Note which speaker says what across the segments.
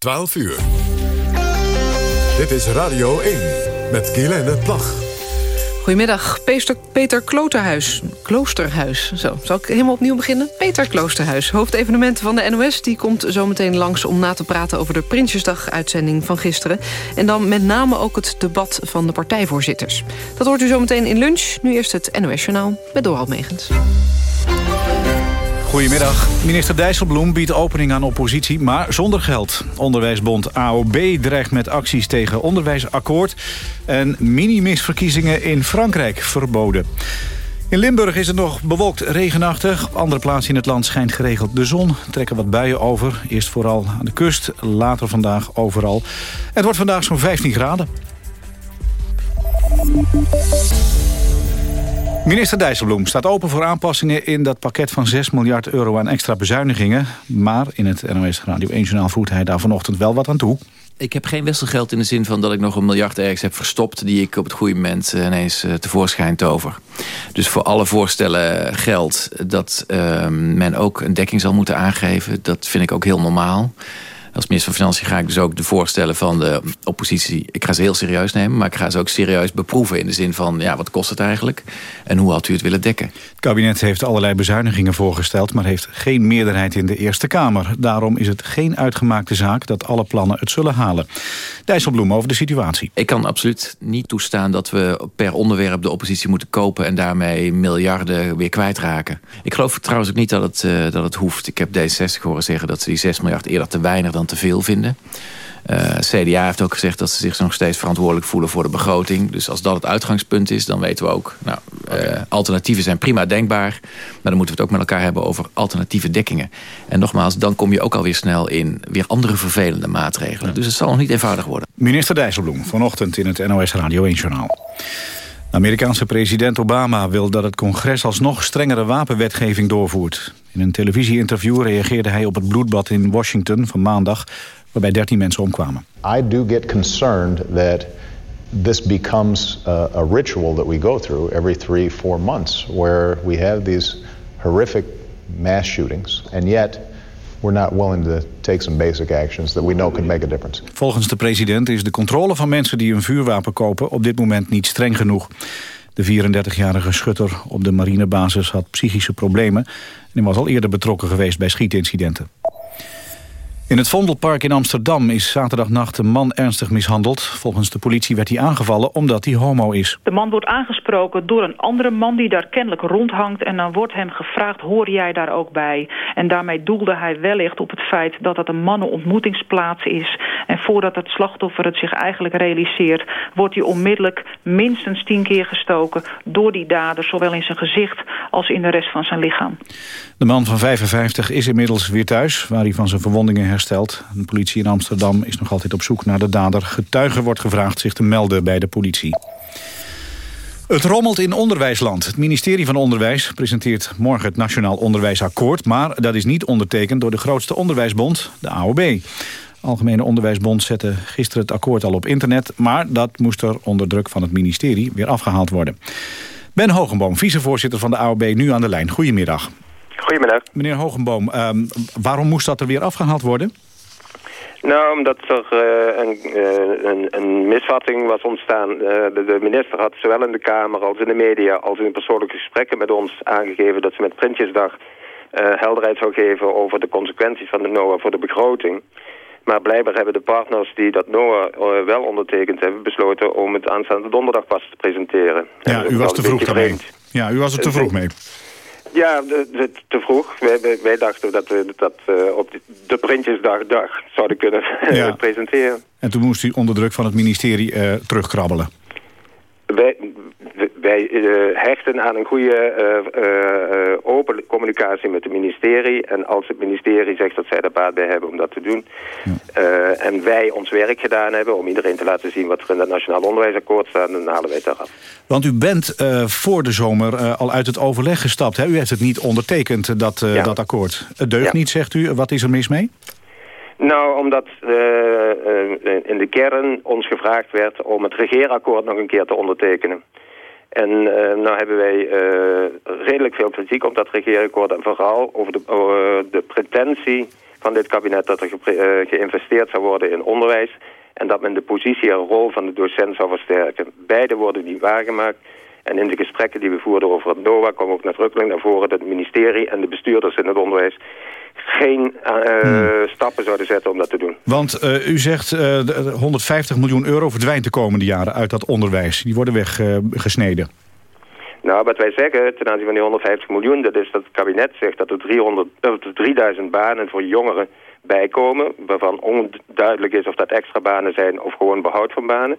Speaker 1: 12 uur. Dit is Radio 1 met Guylaine Plag.
Speaker 2: Goedemiddag, Peter, Peter Kloterhuis. Kloosterhuis, zo. Zal ik helemaal opnieuw beginnen? Peter Kloosterhuis, hoofdevenementen van de NOS... die komt zometeen langs om na te praten over de Prinsjesdag-uitzending van gisteren. En dan met name ook het debat van de partijvoorzitters. Dat hoort u zometeen in lunch. Nu eerst het NOS-journaal met Dorald Megens.
Speaker 3: Goedemiddag. Minister Dijsselbloem biedt opening aan oppositie, maar zonder geld. Onderwijsbond AOB dreigt met acties tegen onderwijsakkoord... en mini-misverkiezingen in Frankrijk verboden. In Limburg is het nog bewolkt regenachtig. Op andere plaatsen in het land schijnt geregeld de zon. trekken wat buien over. Eerst vooral aan de kust, later vandaag overal. Het wordt vandaag zo'n 15 graden. Minister Dijsselbloem staat open voor aanpassingen in dat pakket van 6 miljard euro aan extra bezuinigingen. Maar in het NOS Radio 1 Journaal voert hij daar vanochtend wel wat aan toe.
Speaker 4: Ik heb geen wisselgeld in de zin van dat ik nog een miljard ergens heb verstopt... die ik op het goede moment eh, ineens uh, tevoorschijn tover. Dus voor alle voorstellen geldt dat uh, men ook een dekking zal moeten aangeven. Dat vind ik ook heel normaal. Als minister van Financiën ga ik dus ook de voorstellen van de oppositie... ik ga ze heel serieus nemen, maar ik ga ze ook serieus beproeven... in de zin van, ja, wat kost het eigenlijk? En hoe had u het willen dekken?
Speaker 3: Het kabinet heeft allerlei bezuinigingen voorgesteld... maar heeft geen meerderheid in de Eerste Kamer. Daarom is het geen uitgemaakte zaak dat alle plannen het zullen halen. Dijsselbloem over de situatie.
Speaker 4: Ik kan absoluut niet toestaan dat we per onderwerp de oppositie moeten kopen... en daarmee miljarden weer kwijtraken. Ik geloof trouwens ook niet dat het, uh, dat het hoeft. Ik heb D66 horen zeggen dat ze die 6 miljard eerder te weinig dan te veel vinden. Uh, CDA heeft ook gezegd dat ze zich nog steeds verantwoordelijk voelen voor de begroting. Dus als dat het uitgangspunt is, dan weten we ook... Nou, uh, alternatieven zijn prima denkbaar. Maar dan moeten we het ook met elkaar hebben over alternatieve dekkingen. En nogmaals, dan kom je ook alweer snel in weer andere vervelende maatregelen. Dus het zal nog niet eenvoudig worden.
Speaker 3: Minister Dijsselbloem, vanochtend in het NOS Radio 1-journaal. Amerikaanse president Obama wil dat het congres alsnog strengere wapenwetgeving doorvoert. In een televisieinterview reageerde hij op het bloedbad in Washington van maandag... waarbij 13 mensen omkwamen.
Speaker 5: I do get concerned that this becomes a ritual that we go through every three, four months... where we have these horrific mass shootings, and yet we're not willing to take some basic actions that we know could make a difference.
Speaker 3: Volgens de president is de controle van mensen die een vuurwapen kopen op dit moment niet streng genoeg. De 34-jarige schutter op de marinebasis had psychische problemen... en was al eerder betrokken geweest bij schietincidenten. In het Vondelpark in Amsterdam is zaterdagnacht een man ernstig mishandeld. Volgens de politie werd hij aangevallen omdat hij homo is.
Speaker 6: De man wordt aangesproken door een andere man die daar kennelijk rondhangt... en dan wordt hem gevraagd, hoor jij daar ook bij? En daarmee doelde hij wellicht op het feit dat het een mannenontmoetingsplaats is. En voordat het slachtoffer het zich eigenlijk realiseert... wordt hij onmiddellijk minstens tien keer gestoken door die dader... zowel in zijn gezicht als in de rest van zijn lichaam.
Speaker 3: De man van 55 is inmiddels weer thuis, waar hij van zijn verwondingen De politie in Amsterdam is nog altijd op zoek naar de dader. Getuigen wordt gevraagd zich te melden bij de politie. Het rommelt in onderwijsland. Het ministerie van Onderwijs presenteert morgen het Nationaal Onderwijsakkoord... maar dat is niet ondertekend door de grootste onderwijsbond, de AOB. Algemene Onderwijsbond zette gisteren het akkoord al op internet... maar dat moest er onder druk van het ministerie weer afgehaald worden. Ben Hogenboom, vicevoorzitter van de AOB, nu aan de lijn. Goedemiddag.
Speaker 7: Goedemiddag.
Speaker 3: Meneer Hogenboom, um, waarom moest dat er weer afgehaald worden?
Speaker 7: Nou, omdat er uh, een, uh, een, een, misvatting was ontstaan. Uh, de, de, minister had zowel in de Kamer als in de media... als in persoonlijke gesprekken met ons aangegeven... dat ze met Prinsjesdag helderheid zou geven... over de consequenties van de NOAA voor de begroting. Maar blijkbaar hebben de partners die dat NOAA wel ondertekend hebben... besloten om het aanstaande donderdag pas te presenteren.
Speaker 3: Ja, u was te vroeg daarmee. Ja, u was er te vroeg mee.
Speaker 7: Ja, de, de, te vroeg. Wij, wij, dachten dat we dat uh, op de Prinsjesdag dag zouden kunnen ja. presenteren.
Speaker 3: En toen moest u onder druk van het ministerie uh, terugkrabbelen.
Speaker 7: Wij, wij uh, hechten aan een goede uh, open communicatie met het ministerie. En als het ministerie zegt dat zij er baat bij hebben om dat te doen... Ja. en wij ons werk gedaan hebben om iedereen te laten zien... wat er in het Nationaal Onderwijsakkoord staat, dan halen wij het eraf.
Speaker 3: Want u bent voor de zomer al uit het overleg gestapt. Hè? U heeft het niet ondertekend, dat, ja. dat akkoord. Het deugt ja. niet, zegt u. Wat is er mis mee?
Speaker 7: Nou, omdat uh, in de kern ons gevraagd werd om het regeerakkoord nog een keer te ondertekenen. En uh, nou hebben wij redelijk veel kritiek op dat regeerakkoord en vooral over de, de pretentie van dit kabinet dat er ge geïnvesteerd zou worden in onderwijs. En dat men de positie en rol van de docent zou versterken. Beide worden niet waargemaakt. En in de gesprekken die we voerden over het NOA kwam ook nadrukkelijk naar voren dat het ministerie en de bestuurders in het onderwijs geen uh, stappen zouden zetten om dat te doen.
Speaker 3: Want uh, u zegt uh, 150 miljoen euro verdwijnt de komende jaren uit dat onderwijs. Die worden weggesneden.
Speaker 7: nou, wat wij zeggen ten aanzien van die 150 miljoen... dat is dat het kabinet zegt dat er 300, 3000 banen voor jongeren bijkomen... waarvan onduidelijk is of dat extra banen zijn of gewoon behoud van banen.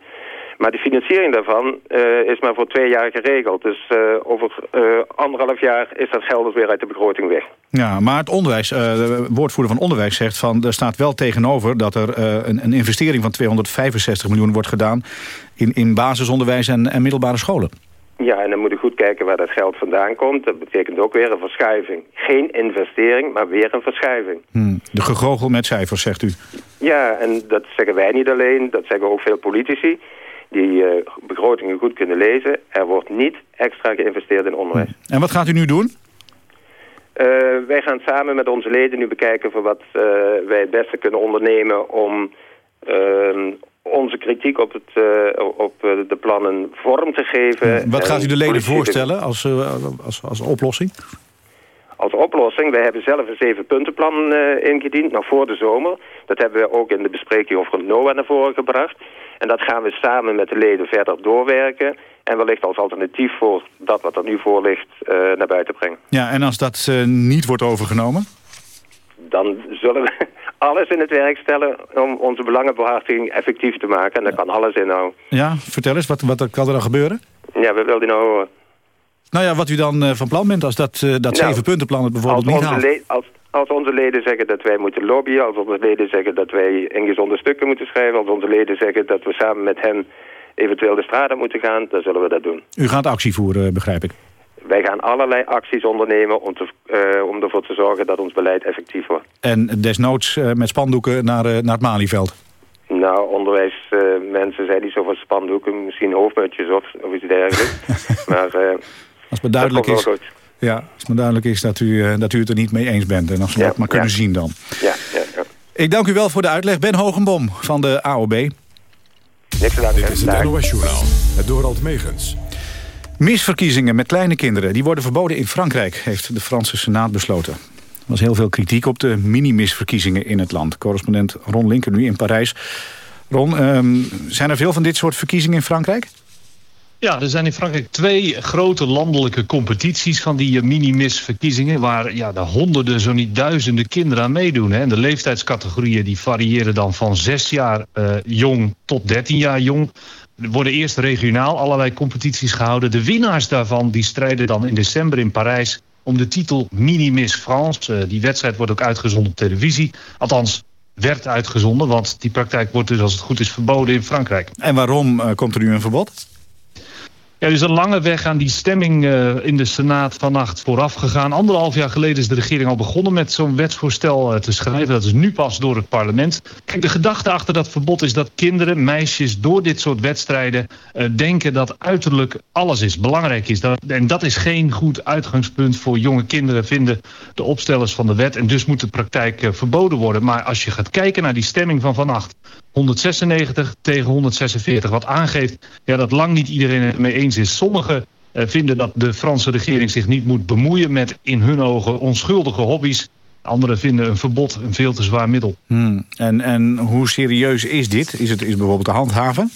Speaker 7: Maar de financiering daarvan uh, is maar voor twee jaar geregeld. Dus uh, over uh, anderhalf jaar is dat geld dus weer uit de begroting weg.
Speaker 3: Ja, maar het onderwijs, de woordvoerder van onderwijs zegt van... er staat wel tegenover dat er een, een, investering van 265 miljoen wordt gedaan... in, in basisonderwijs en, en middelbare scholen.
Speaker 7: Ja, en dan moet je goed kijken waar dat geld vandaan komt. Dat betekent ook weer een verschuiving. Geen investering, maar weer een verschuiving.
Speaker 3: Hmm, de gegogel met cijfers, zegt u.
Speaker 7: Ja, en dat zeggen wij niet alleen. Dat zeggen ook veel politici die uh, begrotingen goed kunnen lezen. Er wordt niet extra geïnvesteerd in onderwijs.
Speaker 3: En wat gaat u nu doen?
Speaker 7: Uh, wij gaan samen met onze leden nu bekijken voor wat uh, wij het beste kunnen ondernemen om ehm, onze kritiek op, het, op de plannen vorm te geven.
Speaker 3: Wat gaat u de leden voorstellen als, als, als oplossing?
Speaker 7: Als oplossing, wij hebben zelf een zevenpuntenplan ingediend, nog voor de zomer. Dat hebben we ook in de bespreking over het NOAA naar voren gebracht. En dat gaan we samen met de leden verder doorwerken. En wellicht als alternatief voor dat wat er nu voor ligt uh, naar buiten brengen.
Speaker 3: Ja, en als dat uh, niet wordt overgenomen?
Speaker 7: Dan zullen we alles in het werk stellen om onze belangenbehartiging effectief te maken. En daar kan alles in nou.
Speaker 3: Ja, vertel eens, wat, wat kan er dan gebeuren?
Speaker 7: Ja, we wilden nou horen.
Speaker 3: Nou ja, wat u dan van plan bent als dat, dat nou, zeven puntenplan het bijvoorbeeld niet haalt.
Speaker 7: Als, als onze leden zeggen dat wij moeten lobbyen, als onze leden zeggen dat wij ingezonde stukken moeten schrijven, als onze leden zeggen dat we samen met hen eventueel de straat op moeten gaan, dan zullen we dat doen.
Speaker 3: U gaat actie voeren, begrijp ik.
Speaker 7: Wij gaan allerlei acties ondernemen om, te, uh, om ervoor te zorgen dat ons beleid effectief wordt.
Speaker 3: En desnoods uh, met spandoeken naar, uh, naar het Malieveld?
Speaker 7: Nou, onderwijsmensen zijn niet zo van spandoeken. Misschien hoofdmutjes of, of iets dergelijks. maar
Speaker 3: als het duidelijk is... Ja, als het maar duidelijk is dat u, uh, dat u het er niet mee eens bent. En als we ja, dat maar kunnen
Speaker 7: ja.
Speaker 3: zien dan.
Speaker 7: Ja, ja, ja.
Speaker 3: Ik dank u wel voor de uitleg. Ben Hogenbom van de AOB.
Speaker 7: Niks te danken.
Speaker 1: Dit is het NOS-journaal. Het Dorald Megens.
Speaker 3: Misverkiezingen met kleine kinderen die worden verboden in Frankrijk... heeft de Franse Senaat besloten. Er was heel veel kritiek op de mini-misverkiezingen in het land. Correspondent Ron Linker nu in Parijs. Ron, um, zijn er veel van dit soort verkiezingen in Frankrijk?
Speaker 8: Ja, er zijn in Frankrijk twee grote landelijke competities van die mini-misverkiezingen... waar ja, de honderden, zo niet duizenden kinderen aan meedoen. Hè. En de leeftijdscategorieën die variëren dan van zes jaar uh, jong tot 13 jaar jong. Er worden eerst regionaal allerlei competities gehouden. De winnaars daarvan die strijden dan in december in Parijs... om de titel Mini-Miss France. Uh, die wedstrijd wordt ook uitgezonden op televisie. Althans, werd uitgezonden, want die praktijk wordt dus als het goed is verboden in Frankrijk.
Speaker 3: En waarom komt er nu een verbod?
Speaker 8: Er is een lange weg aan die stemming uh, in de Senaat vannacht vooraf gegaan. Anderhalf jaar geleden is de regering al begonnen met zo'n wetsvoorstel uh, te schrijven. Dat is nu pas door het parlement. Kijk, de gedachte achter dat verbod is dat kinderen, meisjes door dit soort wedstrijden uh, denken dat uiterlijk alles is, belangrijk is. Dat, en dat is geen goed uitgangspunt voor jonge kinderen, vinden de opstellers van de wet. En dus moet de praktijk verboden worden. Maar als je gaat kijken naar die stemming van vannacht, 196 tegen 146. Wat aangeeft ja, dat lang niet iedereen het mee eens is. Sommigen uh, vinden dat de Franse regering zich niet moet bemoeien met in hun ogen onschuldige hobby's. Anderen vinden een verbod een veel te zwaar middel.
Speaker 3: Hmm. En, en hoe serieus is dit? Is het is bijvoorbeeld te handhaven?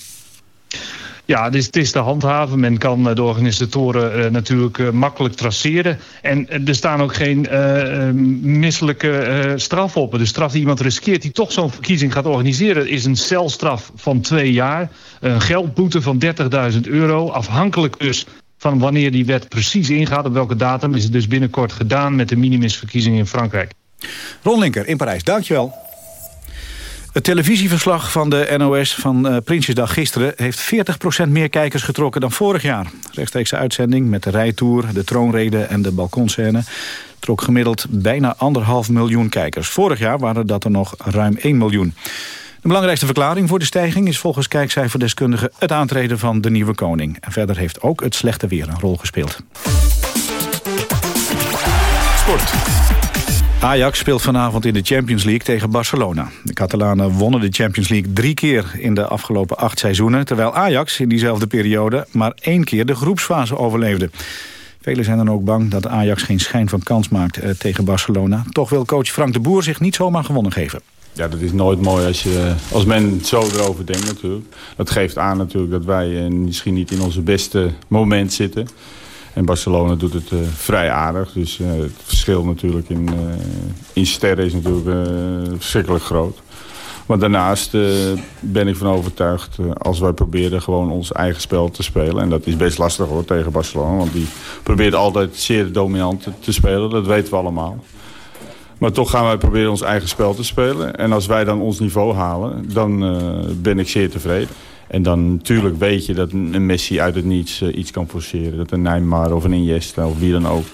Speaker 8: Ja, is, het is te handhaven. Men kan de organisatoren uh, natuurlijk uh, makkelijk traceren. En er staan ook geen misselijke straf op. De straf die iemand riskeert die toch zo'n verkiezing gaat organiseren... is een celstraf van twee jaar. Een geldboete van 30.000 euro. Afhankelijk dus van wanneer die wet precies ingaat. Op welke datum is het dus binnenkort gedaan... met de minimisverkiezingen in Frankrijk.
Speaker 3: Ron Linker in Parijs, dankjewel. Het televisieverslag van de NOS van uh, Prinsjesdag gisteren... heeft 40% meer kijkers getrokken dan vorig jaar. Rechtstreekse uitzending met de rijtour, de troonrede en de balkonscène... trok gemiddeld bijna anderhalf miljoen kijkers. Vorig jaar waren dat er nog ruim 1 miljoen. De belangrijkste verklaring voor de stijging is volgens kijkcijferdeskundigen... het aantreden van de nieuwe koning. En verder heeft ook het slechte weer een rol gespeeld.
Speaker 1: Sport.
Speaker 3: Ajax speelt vanavond in de Champions League tegen Barcelona. De Catalanen wonnen de Champions League drie keer in de afgelopen acht seizoenen... terwijl Ajax in diezelfde periode maar één keer de groepsfase overleefde. Velen zijn dan ook bang dat Ajax geen schijn van kans maakt eh, tegen Barcelona. Toch wil coach Frank de Boer zich niet zomaar gewonnen geven.
Speaker 9: Ja, dat is nooit mooi als, je, als men zo erover denkt natuurlijk. Dat geeft aan natuurlijk dat wij eh, misschien niet in onze beste moment zitten. En Barcelona doet het uh, vrij aardig. Dus uh, het verschil natuurlijk in, uh, in sterren is natuurlijk verschrikkelijk groot. Maar daarnaast ben ik van overtuigd, als wij proberen gewoon ons eigen spel te spelen. En dat is best lastig hoor tegen Barcelona. Want die probeert altijd zeer dominant te spelen. Dat weten we allemaal. Maar toch gaan wij proberen ons eigen spel te spelen. En als wij dan ons niveau halen, dan ben ik zeer tevreden. En dan natuurlijk weet je dat een Messi uit het niets uh, iets kan forceren. Dat een Neymar of een Iniesta of wie dan ook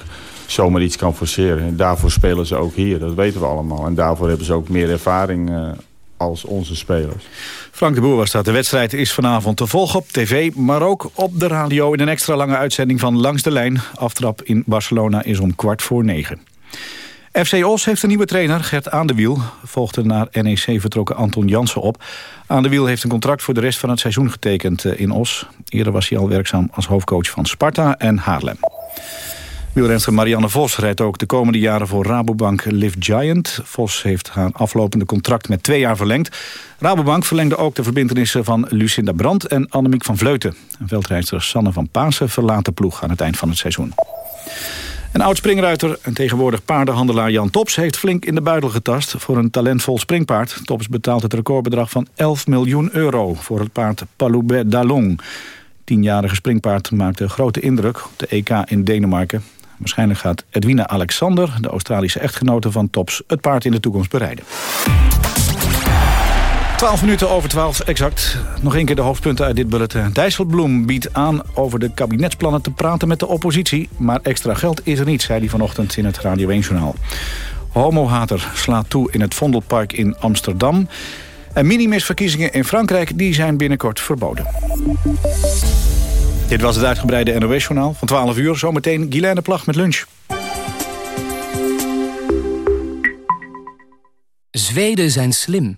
Speaker 9: zomaar iets kan forceren. En daarvoor spelen ze ook hier, dat weten we allemaal. En daarvoor hebben ze ook meer ervaring uh, als onze spelers.
Speaker 3: Frank de Boer was dat. De wedstrijd is vanavond te volgen op tv, maar ook op de radio... in een extra lange uitzending van Langs de Lijn. Aftrap in Barcelona is om kwart voor negen. FC Os heeft een nieuwe trainer, Gert Aandewiel. Volgde naar NEC vertrokken Anton Jansen op. Aandewiel heeft een contract voor de rest van het seizoen getekend eh, in Os. Eerder was hij al werkzaam als hoofdcoach van Sparta en Haarlem. Wielrenster Marianne Vos rijdt ook de komende jaren voor Rabobank Live Giant. Vos heeft haar aflopende contract met twee jaar verlengd. Rabobank verlengde ook de verbindenissen van Lucinda Brandt en Annemiek van Vleuten. Veldrijster Sanne van Pasen verlaat de ploeg aan het eind van het seizoen. Een oud-springruiter en tegenwoordig paardenhandelaar Jan Tops... heeft flink in de buidel getast voor een talentvol springpaard. Tops betaalt het recordbedrag van 11 miljoen euro... voor het paard Paloubet Dallon. Tienjarige springpaard maakte grote indruk op de EK in Denemarken. Waarschijnlijk gaat Edwina Alexander, de Australische echtgenote van Tops... het paard in de toekomst bereiden. 12 minuten over 12, exact. Nog een keer de hoofdpunten uit dit bulletin. Dijsselbloem biedt aan over de kabinetsplannen te praten met de oppositie. Maar extra geld is er niet, zei hij vanochtend in het Radio 1-journaal. Homohater slaat toe in het Vondelpark in Amsterdam. En minimisverkiezingen in Frankrijk die zijn binnenkort verboden. Dit was het uitgebreide NOS-journaal van 12 uur. Zometeen Guilaine Plag met lunch.
Speaker 10: Zweden zijn slim.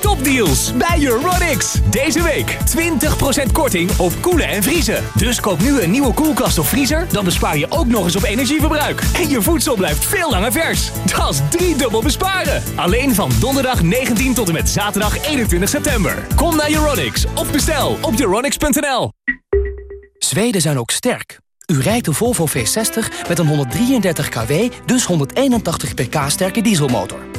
Speaker 11: Topdeals bij Euronics. Deze week 20% korting op koelen en vriezen. Dus koop nu een nieuwe koelkast of vriezer, dan bespaar je ook nog eens op energieverbruik. En je voedsel blijft veel langer vers. Dat is drie dubbel besparen. Alleen van donderdag 19 tot en met zaterdag 21 september. Kom naar Euronics of bestel op euronics.nl.
Speaker 10: Zweden zijn ook sterk. U rijdt de Volvo V60 met een 133 kW, dus 181 pk sterke dieselmotor.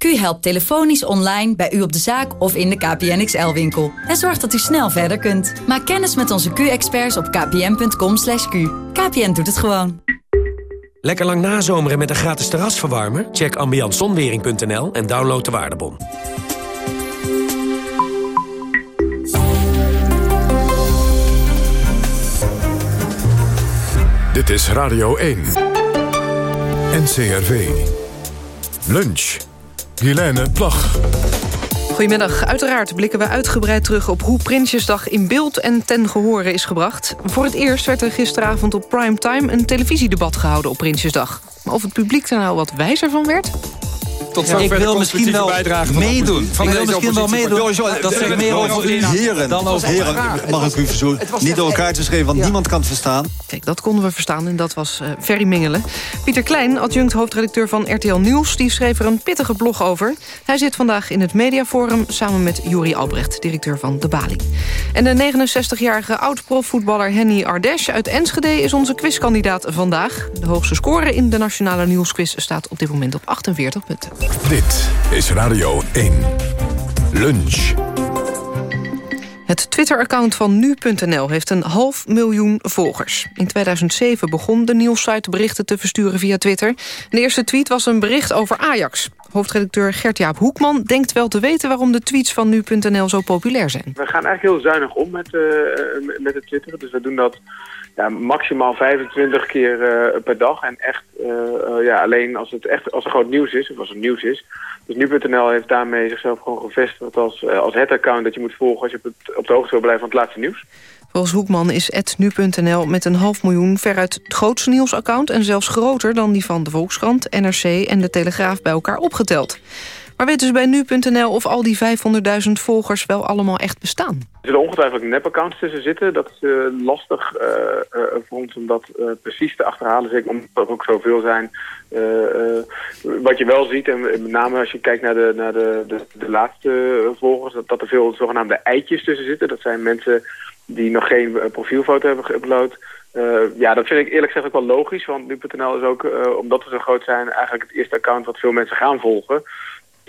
Speaker 12: Q helpt telefonisch online bij u op de zaak of in de KPN XL-winkel. En zorgt dat u snel verder kunt. Maak kennis met onze Q-experts op kpn.com. /q. KPN doet het gewoon.
Speaker 13: Lekker lang nazomeren met een gratis terrasverwarmer? Check ambiantzonwering.nl en download de waardebon.
Speaker 1: Dit is Radio 1. NCRV. Lunch. Helene Plag.
Speaker 2: Goedemiddag. Uiteraard blikken we uitgebreid terug op hoe Prinsjesdag in beeld en ten gehore is gebracht. Voor het eerst werd er gisteravond op primetime een televisiedebat gehouden op Prinsjesdag. Maar of het publiek er nou wat wijzer van werd?
Speaker 14: Tot ja, ik wil misschien wel meedoen. Van ik wil misschien wel meedoen. Dat zegt meer over u heren dan over heren. Mag ik u verzoeken niet door elkaar te schrijven, want niemand kan het verstaan.
Speaker 2: Kijk, dat konden we verstaan en dat was uh, Ferry Mingelen. Pieter Klein, adjunct hoofdredacteur van RTL Nieuws... die schreef er een pittige blog over. Hij zit vandaag in het Mediaforum samen met Juri Albrecht... directeur van De Bali. En de 69-jarige oud-profvoetballer Henny Ardesh uit Enschede... is onze quizkandidaat vandaag. De hoogste score in de Nationale Nieuwsquiz staat op dit moment op 48 punten.
Speaker 1: Dit is Radio 1. Lunch.
Speaker 2: Het Twitter-account van Nu.nl heeft een half miljoen volgers. In 2007 begon de nieuwssite berichten te versturen via Twitter. De eerste tweet was een bericht over Ajax. Hoofdredacteur Gert-Jaap Hoekman denkt wel te weten... waarom de tweets van Nu.nl zo populair zijn.
Speaker 15: We gaan eigenlijk heel zuinig om met, uh, met het Twitter. Dus we doen dat ja, maximaal 25 keer uh, per dag. En echt uh, uh, ja, alleen als, het echt, als er groot nieuws is, of als er nieuws is. Dus nu.nl heeft daarmee zichzelf gewoon gevestigd als, als het account dat je moet volgen... als je op, het, op de hoogte wil blijven van het laatste nieuws.
Speaker 2: Volgens Hoekman is nu.nl met een half miljoen veruit het grootste nieuwsaccount... en zelfs groter dan die van de Volkskrant, NRC en de Telegraaf bij elkaar opgeteld. Maar weten ze bij nu.nl of al die 500.000 volgers wel allemaal echt bestaan?
Speaker 15: Er zullen ongetwijfeld nep-accounts tussen zitten. Dat is uh, lastig uh, uh, voor ons om dat precies te achterhalen. Zeker omdat er ook zoveel zijn. wat je wel ziet, en met name als je kijkt naar de, naar de, de laatste volgers... Dat, dat er veel zogenaamde eitjes tussen zitten. Dat zijn mensen die nog geen profielfoto hebben geüpload... ja, dat vind ik eerlijk gezegd ook wel logisch. Want nu.nl is ook, omdat we zo groot zijn... eigenlijk het eerste account wat veel mensen gaan volgen...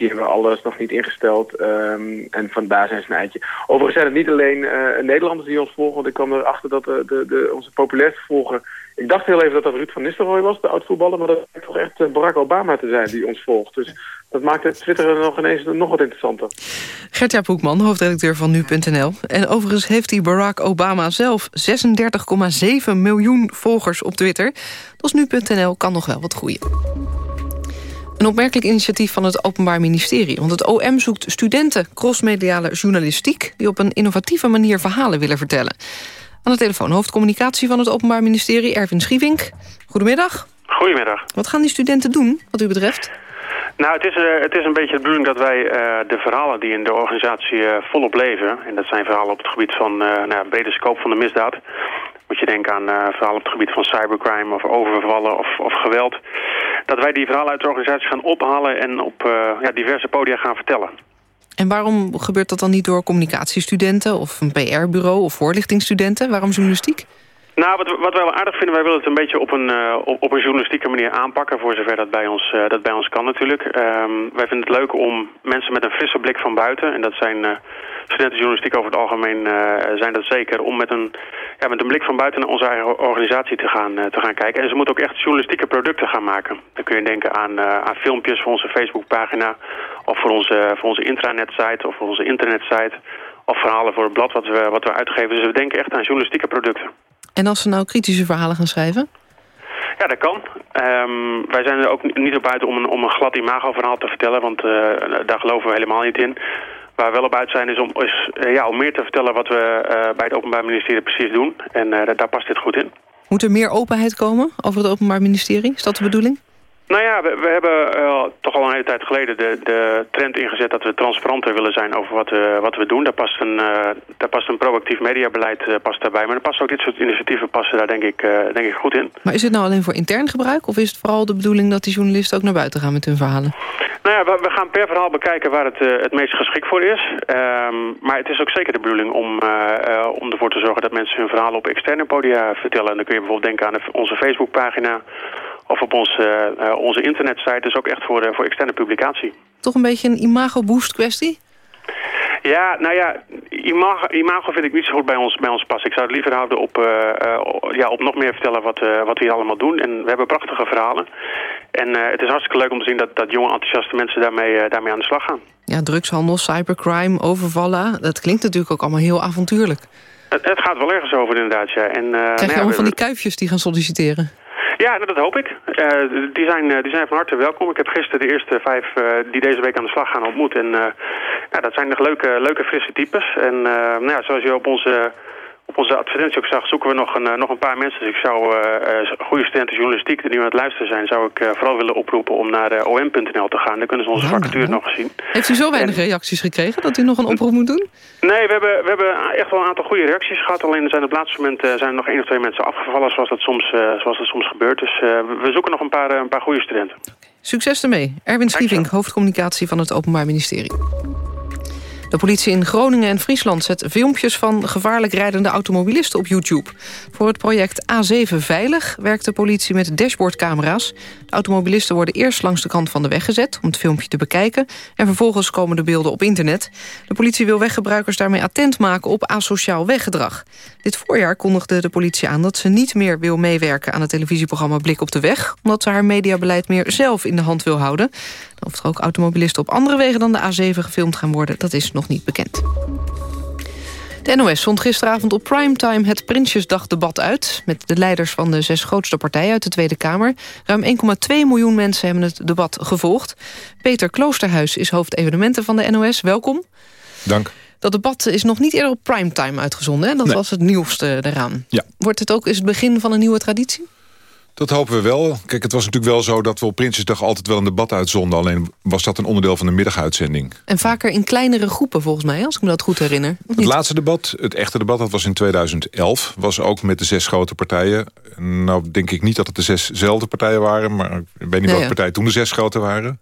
Speaker 15: Die we alles nog niet ingesteld. Um, en vandaar zijn eitje. Overigens zijn het niet alleen uh, Nederlanders die ons volgen. Want ik kwam erachter dat de, de, de, onze populairste volger... Ik dacht heel even dat dat Ruud van Nistelrooy was, de oud-voetballer. Maar dat blijkt toch echt Barack Obama te zijn die ons volgt. Dus dat maakt het Twitter nog ineens nog wat interessanter.
Speaker 2: Gertja Poekman, hoofdredacteur van Nu.nl. En overigens heeft die Barack Obama zelf 36,7 miljoen volgers op Twitter. Dus Nu.nl kan nog wel wat groeien. Een opmerkelijk initiatief van het Openbaar Ministerie. Want het OM zoekt studenten crossmediale journalistiek... die op een innovatieve manier verhalen willen vertellen. Aan de telefoon hoofdcommunicatie van het Openbaar Ministerie, Erwin Schievink. Goedemiddag.
Speaker 16: Goedemiddag.
Speaker 2: Wat gaan die studenten doen, wat u betreft?
Speaker 16: Nou, het is, uh, het is een beetje de bedoeling dat wij uh, de verhalen die in de organisatie uh, volop leven... en dat zijn verhalen op het gebied van nou, brede scope van de misdaad... Moet je denken aan uh, verhalen op het gebied van cybercrime of overvallen of, of geweld. Dat wij die verhalen uit de organisatie gaan ophalen en op uh, ja, diverse podia gaan vertellen.
Speaker 2: En waarom gebeurt dat dan niet door communicatiestudenten of een PR-bureau of voorlichtingsstudenten? Waarom journalistiek?
Speaker 16: Nou, wat, wat wij wel aardig vinden, wij willen het een beetje op een, uh, op, op, een journalistieke manier aanpakken, voor zover dat bij ons, uh, dat bij ons kan natuurlijk. Um, wij vinden het leuk om mensen met een frisse blik van buiten, en dat zijn uh, studenten journalistiek over het algemeen, zijn dat zeker, om met een, ja, met een blik van buiten naar onze eigen organisatie te gaan, te gaan kijken. En ze moeten ook echt journalistieke producten gaan maken. Dan kun je denken aan, aan filmpjes voor onze Facebookpagina, of voor onze, voor onze intranet-site, of voor onze internetsite, of verhalen voor het blad wat we, wat we uitgeven. Dus we denken echt aan journalistieke producten.
Speaker 2: En als ze nou kritische verhalen gaan schrijven?
Speaker 16: Ja, dat kan. Um, wij zijn er ook niet op uit om een, om een glad imagoverhaal te vertellen, want uh, daar geloven we helemaal niet in. Waar we wel op uit zijn is om, uh, ja, om meer te vertellen wat we uh, bij het Openbaar Ministerie precies doen. En daar past dit goed in.
Speaker 2: Moet er meer openheid komen over het Openbaar Ministerie? Is dat de bedoeling?
Speaker 16: Nou ja, we, we hebben uh, toch al een hele tijd geleden de, de trend ingezet dat we transparanter willen zijn over wat we, wat we doen. Daar past een, uh, daar past een proactief mediabeleid uh, past daarbij. Maar er past ook dit soort initiatieven passen daar denk ik, denk ik goed in.
Speaker 2: Maar is het nou alleen voor intern gebruik? Of is het vooral de bedoeling dat die journalisten ook naar buiten gaan met hun verhalen?
Speaker 16: Nou ja, we, we gaan per verhaal bekijken waar het het meest geschikt voor is. Um, maar het is ook zeker de bedoeling om, om ervoor te zorgen dat mensen hun verhalen op externe podia vertellen. En dan kun je bijvoorbeeld denken aan onze Facebookpagina of op onze, uh, onze internetsite, dus ook echt voor, uh, voor externe publicatie.
Speaker 2: Toch een beetje een imago-boost kwestie?
Speaker 16: Ja, nou ja, imago, imago vind ik niet zo goed bij ons, bij ons passen. Ik zou het liever houden op, uh, uh, ja, op nog meer vertellen wat, uh, wat we hier allemaal doen. En we hebben prachtige verhalen. En het is hartstikke leuk om te zien dat, dat jonge enthousiaste mensen daarmee, daarmee aan de slag gaan.
Speaker 2: Ja, drugshandel, cybercrime, overvallen. Dat klinkt natuurlijk ook allemaal heel avontuurlijk.
Speaker 16: Het, het gaat wel ergens over inderdaad, ja. En,
Speaker 2: Krijg je
Speaker 16: nou ja,
Speaker 2: allemaal van die kuifjes die gaan solliciteren?
Speaker 16: Ja, nou, dat hoop ik. die, zijn, die zijn van harte welkom. Ik heb gisteren de eerste vijf die deze week aan de slag gaan ontmoet. En ja, dat zijn nog leuke, leuke frisse types. En nou ja, zoals je op onze op onze advertentie ook zag, zoeken we nog een, eh, nog een paar mensen. Dus ik zou uh, goede studenten journalistiek die nu aan het luisteren zijn... zou ik vooral willen oproepen om naar om.nl te gaan. Daar kunnen ze onze vacature nog zien.
Speaker 2: Heeft u zo weinig reacties gekregen dat u nog een oproep moet doen?
Speaker 16: Nee, we hebben, we hebben echt wel een aantal goede reacties gehad. Alleen er zijn op het laatste moment zijn er nog één of twee mensen afgevallen... zoals dat soms, zoals dat soms gebeurt. Dus we zoeken nog een paar, een paar goede studenten.
Speaker 2: Succes ermee. Erwin Schieving, hoofdcommunicatie van het Openbaar Ministerie. De politie in Groningen en Friesland zet filmpjes van gevaarlijk rijdende automobilisten op YouTube. Voor het project A7 Veilig werkt de politie met dashboardcamera's. De automobilisten worden eerst langs de kant van de weg gezet om het filmpje te bekijken en vervolgens komen de beelden op internet. De politie wil weggebruikers daarmee attent maken op asociaal weggedrag. Dit voorjaar kondigde de politie aan dat ze niet meer wil meewerken aan het televisieprogramma Blik op de Weg, omdat ze haar mediabeleid meer zelf in de hand wil houden. Of er ook automobilisten op andere wegen dan de A7 gefilmd gaan worden, dat is nog niet bekend. De NOS zond gisteravond op primetime het Prinsjesdagdebat uit... met de leiders van de zes grootste partijen uit de Tweede Kamer. Ruim 1,2 miljoen mensen hebben het debat gevolgd. Peter Kloosterhuis is hoofdevenementen van de NOS. Welkom.
Speaker 17: Dank.
Speaker 2: Dat debat is nog niet eerder op primetime uitgezonden. Hè? Dat was het nieuwste eraan.
Speaker 17: Ja.
Speaker 2: Wordt het ook is het begin van een nieuwe traditie?
Speaker 17: Dat hopen we wel. Kijk, het was natuurlijk wel zo dat we op Prinsjesdag altijd wel een debat uitzonden. Alleen was dat een onderdeel van de middaguitzending.
Speaker 2: En vaker in kleinere groepen volgens mij, als ik me dat goed herinner.
Speaker 17: Het laatste debat, het echte debat, dat was in 2011. Was ook met de zes grote partijen. Nou denk ik niet dat het de zeszelfde partijen waren. Maar ik weet niet welke partijen toen de zes grote waren.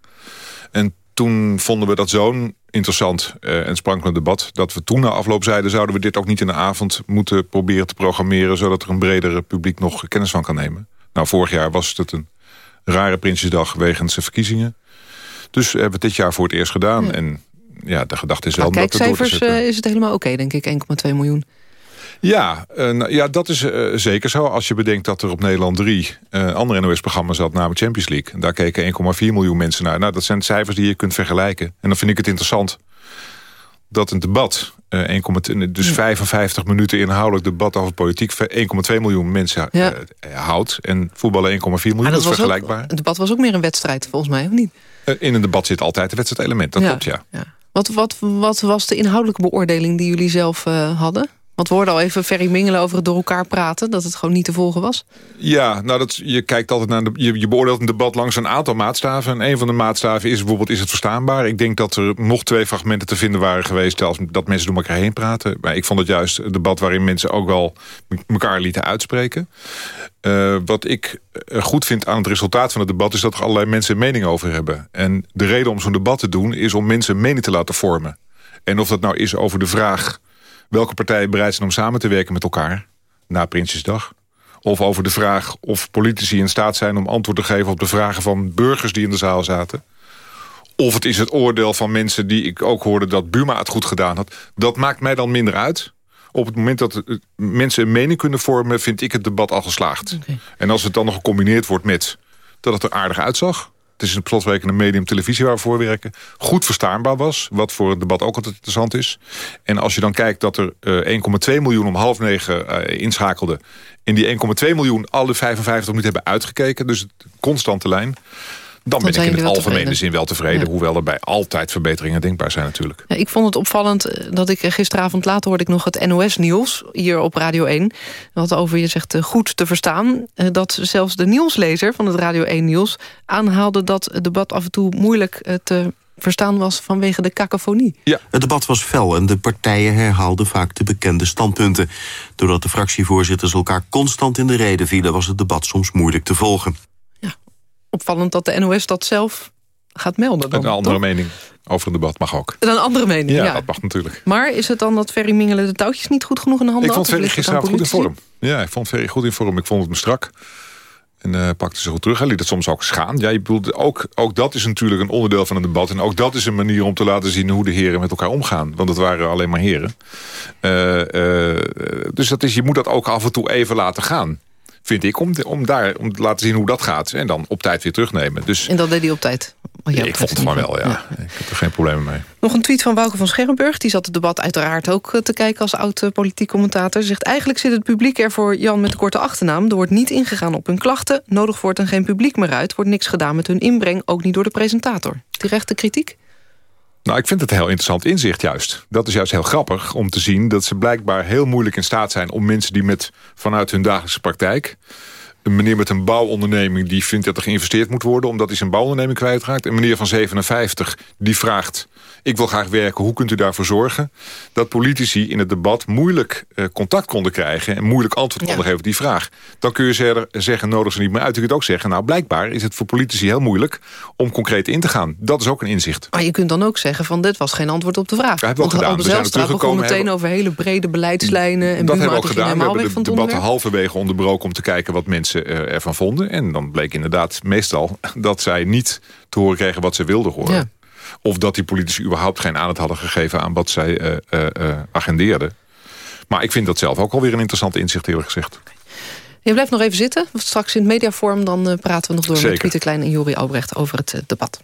Speaker 17: En toen vonden we dat zo'n interessant uh, en sprankelend debat... dat we toen na afloop zeiden... zouden we dit ook niet in de avond moeten proberen te programmeren... zodat er een bredere publiek nog kennis van kan nemen. Nou, vorig jaar was het een rare Prinsjesdag wegens de verkiezingen. Dus hebben we het dit jaar voor het eerst gedaan. En ja, de gedachte is wel...
Speaker 2: Qua kijkcijfers uh, is het helemaal oké, denk ik. 1,2 miljoen.
Speaker 17: Ja, uh, ja, dat is uh, zeker zo. Als je bedenkt dat er op Nederland 3 uh, andere NOS-programma's zat... namelijk Champions League. Daar keken 1,4 miljoen mensen naar. Nou, dat zijn cijfers die je kunt vergelijken. En dan vind ik het interessant dat een debat, 1, dus 55 minuten inhoudelijk debat over politiek... 1,2 miljoen mensen ja. uh, houdt. En voetballen 1,4 miljoen, dat, is vergelijkbaar.
Speaker 2: het debat was ook meer een wedstrijd, volgens mij, of niet?
Speaker 17: Uh, in een debat zit altijd een wedstrijdelement, dat ja. klopt, ja. ja.
Speaker 2: Wat, wat, wat was de inhoudelijke beoordeling die jullie zelf hadden? Want we hoorden al even Ferry Mingelen over het door elkaar praten... dat het gewoon niet te volgen was.
Speaker 17: Ja, nou dat, je kijkt altijd naar de, je, beoordeelt een debat langs een aantal maatstaven. En een van de maatstaven is bijvoorbeeld, is het verstaanbaar? Ik denk dat er nog twee fragmenten te vinden waren geweest... Als, dat mensen door elkaar heen praten. Maar ik vond het juist een debat waarin mensen ook wel elkaar lieten uitspreken. Uh, wat ik goed vind aan het resultaat van het debat... is dat er allerlei mensen een mening over hebben. En de reden om zo'n debat te doen... is om mensen een mening te laten vormen. En of dat nou is over de vraag welke partijen bereid zijn om samen te werken met elkaar na Prinsjesdag. Of over de vraag of politici in staat zijn om antwoord te geven op de vragen van burgers die in de zaal zaten. Of het is het oordeel van mensen die ik ook hoorde dat Buma het goed gedaan had. Dat maakt mij dan minder uit. Op het moment dat mensen een mening kunnen vormen... vind ik het debat al geslaagd. En als het dan nog gecombineerd wordt met dat het er aardig uitzag... Het is een slotweek een medium televisie waar we voor werken. Goed verstaanbaar was, wat voor het debat ook altijd interessant is. En als je dan kijkt dat er uh, eh, 1,2 miljoen om half negen uh, inschakelde... in die 1,2 miljoen alle 55 minuten hebben uitgekeken. Dus constante lijn. Dan ben ik in het algemene zin wel tevreden. Hoewel er bij altijd verbeteringen denkbaar zijn natuurlijk.
Speaker 2: Ja, ik vond het opvallend eh, dat ik gisteravond later hoorde ik nog het NOS-nieuws. Hier op Radio 1. Wat over je zegt eh, goed te verstaan. Eh, dat zelfs de nieuwslezer van het Radio 1-nieuws aanhaalde dat het debat af en toe moeilijk te verstaan was vanwege de cacophonie.
Speaker 18: Ja. Het debat was fel en de partijen herhaalden vaak de bekende standpunten. Doordat de fractievoorzitters elkaar constant in de reden vielen... was het debat soms moeilijk te volgen
Speaker 2: opvallend dat de NOS dat zelf gaat melden. Dan,
Speaker 17: een andere mening over een debat mag ook.
Speaker 2: Een andere mening, ja,
Speaker 17: dat mag natuurlijk.
Speaker 2: Maar is het dan dat Ferry Mingelen de touwtjes niet goed genoeg in de handen
Speaker 17: had? Ik vond Ferry gisteravond goed in vorm. Ja, ik vond Ferry goed in vorm. Ik vond het me strak. En uh, pakte ze goed terug. Hij liet het soms ook sgaan. Ja, je bedoelt, ook, ook dat is natuurlijk een onderdeel van een debat. En ook dat is een manier om te laten zien hoe de heren met elkaar omgaan. Want het waren alleen maar heren. Uh, uh, dus dat is, je moet dat ook af en toe even laten gaan vind ik, om, om daar om te laten zien hoe dat gaat. En dan op tijd weer terugnemen. Dus,
Speaker 2: en dat deed hij op tijd?
Speaker 17: ik vond het van wel, ja. Ik heb er geen problemen mee.
Speaker 2: Nog een tweet van Wouke van Scherrenburg. Die zat het debat uiteraard ook te kijken als oud-politiek commentator. Zegt eigenlijk zit het publiek er voor Jan met de korte achternaam. Er wordt niet ingegaan op hun klachten. Nodig wordt er geen publiek meer uit. Wordt niks gedaan met hun inbreng. Ook niet door de presentator. Terechte kritiek?
Speaker 17: Nou, ik vind het een heel interessant inzicht juist. Dat is juist heel grappig om te zien dat ze blijkbaar heel moeilijk in staat zijn... om mensen die met vanuit hun dagelijkse praktijk een meneer met een bouwonderneming... die vindt dat er geïnvesteerd moet worden... omdat hij zijn bouwonderneming kwijtraakt. Een meneer van 57 die vraagt... ik wil graag werken, hoe kunt u daarvoor zorgen? Dat politici in het debat moeilijk uh, contact konden krijgen... en moeilijk antwoord konden geven op die vraag. Dan kun je zeggen, nodig ze niet meer uit. Je kunt ook zeggen, nou blijkbaar is het voor politici heel moeilijk... om concreet in te gaan. Dat is ook een inzicht.
Speaker 2: Maar je kunt dan ook zeggen, van dit was geen antwoord op de vraag.
Speaker 17: Dat hebben we ook gedaan. We zijn
Speaker 2: meteen hebben... over hele brede beleidslijnen... en
Speaker 17: dat hebben we ook gedaan. We hebben het debat halverwege onderbroken... om te kijken wat mensen eh, ervan vonden. En dan bleek inderdaad meestal dat zij niet te horen kregen wat ze wilden horen. Of dat die politici überhaupt geen aandacht hadden gegeven aan wat zij uh, uh, agendeerden. Maar ik vind dat zelf ook alweer een interessant inzicht eerlijk gezegd.
Speaker 2: Je blijft nog even zitten. Straks in het mediaforum dan praten we nog door
Speaker 17: Zeker.
Speaker 2: met Pieter Klein en Jori Albrecht over het debat.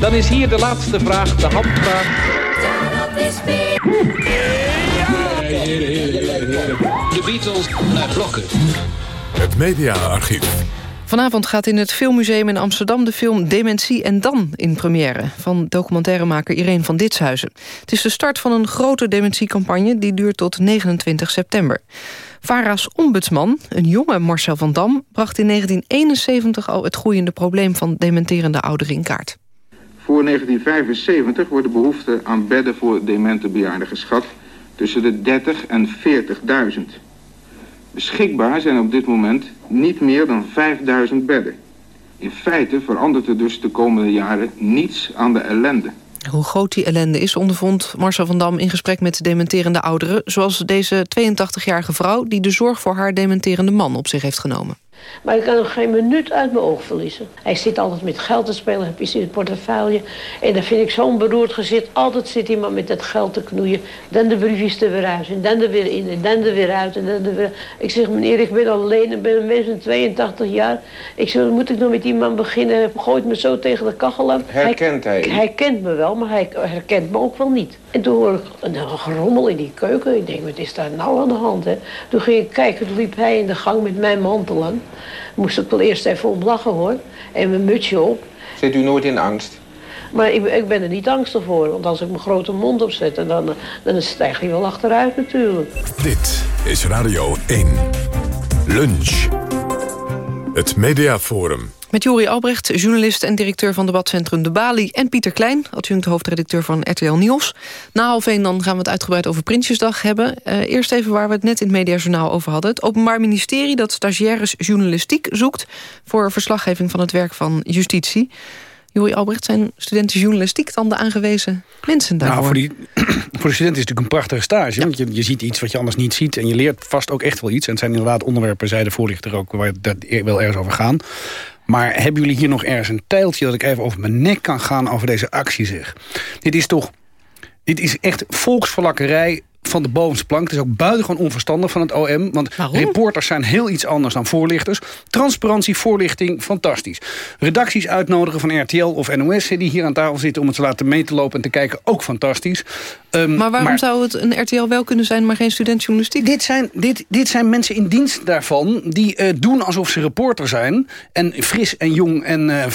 Speaker 19: Dan is hier de laatste vraag, de handvraag. De Beatles naar blokken.
Speaker 1: Het mediaarchief.
Speaker 2: Vanavond gaat in het Filmmuseum in Amsterdam de film Dementie en Dan in première... van documentairemaker Irene van Ditshuizen. Het is de start van een grote dementiecampagne die duurt tot 29 september. Vara's ombudsman, een jonge Marcel van Dam... bracht in 1971 al het groeiende probleem van dementerende ouderen in kaart.
Speaker 20: Voor 1975 wordt de behoefte aan bedden voor demente bejaarden geschat... tussen de 30 en 40.000. Beschikbaar zijn op dit moment niet meer dan 5000 bedden. In feite verandert er dus de komende jaren niets aan de ellende.
Speaker 2: Hoe groot die ellende is, ondervond Marcel van Dam in gesprek met dementerende ouderen... zoals deze 82-jarige vrouw die de zorg voor haar dementerende man op zich heeft genomen.
Speaker 21: Maar ik kan hem geen minuut uit mijn oog verliezen. Hij zit altijd met geld te spelen, heb je in het portefeuille. En dan vind ik zo'n beroerd gezit. Altijd zit iemand met dat geld te knoeien. Dan de briefjes er weer uit. En dan er weer in. En dan er weer uit. En dan er weer... Ik zeg, meneer, ik ben alleen. Ik ben een mens van 82 jaar. Ik zeg, moet ik nog met die man beginnen? Hij gooit me zo tegen de kachel aan.
Speaker 20: Herkent hij?
Speaker 21: Hij, hij kent me wel, maar hij herkent me ook wel niet. En toen hoor ik een gerommel in die keuken. Ik denk, wat is daar nou aan de hand, hè? Toen ging ik kijken, toen liep hij in de gang met mijn mantel aan. Moest ik wel eerst even om lachen, hoor. En mijn mutsje op.
Speaker 20: Zit u nooit in angst?
Speaker 21: Maar ik, ik ben er niet angstig voor. Want als ik mijn grote mond opzet, dan, dan stijg je wel achteruit natuurlijk.
Speaker 1: Dit is Radio 1. Lunch. Het Mediaforum.
Speaker 2: Met Jori Albrecht, journalist en directeur van debatcentrum De Bali... en Pieter Klein, adjunct hoofdredacteur van RTL Nieuws. Na half één dan gaan we het uitgebreid over Prinsjesdag hebben. Uh, eerst even waar we het net in het Mediajournaal over hadden. Het Openbaar Ministerie dat stagiaires journalistiek zoekt... voor verslaggeving van het werk van justitie. Jori Albrecht, zijn studenten journalistiek dan de aangewezen mensen daarvoor?
Speaker 22: Nou, voor, die, voor de studenten is het natuurlijk een prachtige stage. Want je, je ziet iets wat je anders niet ziet. En je leert vast ook echt wel iets. En het zijn inderdaad onderwerpen, zei de voorlichter ook... waar het wel ergens over gaan. Maar hebben jullie hier nog ergens een tijltje... dat ik even over mijn nek kan gaan over deze actie, zeg? Dit is toch... Dit is echt volksverlakkerij van de bovenste plank. Het is ook buitengewoon onverstandig van het OM. Want reporters zijn heel iets anders dan voorlichters. Transparantie, voorlichting, fantastisch. Redacties uitnodigen van RTL of NOS... die hier aan tafel zitten om het te laten mee te lopen en te kijken... ook fantastisch.
Speaker 2: Um, maar waarom zou het een RTL wel kunnen zijn... maar geen studentjournalistiek?
Speaker 22: Dit zijn, dit, dit zijn mensen in dienst daarvan... die uh, doen alsof ze reporter zijn. En fris en jong en uh,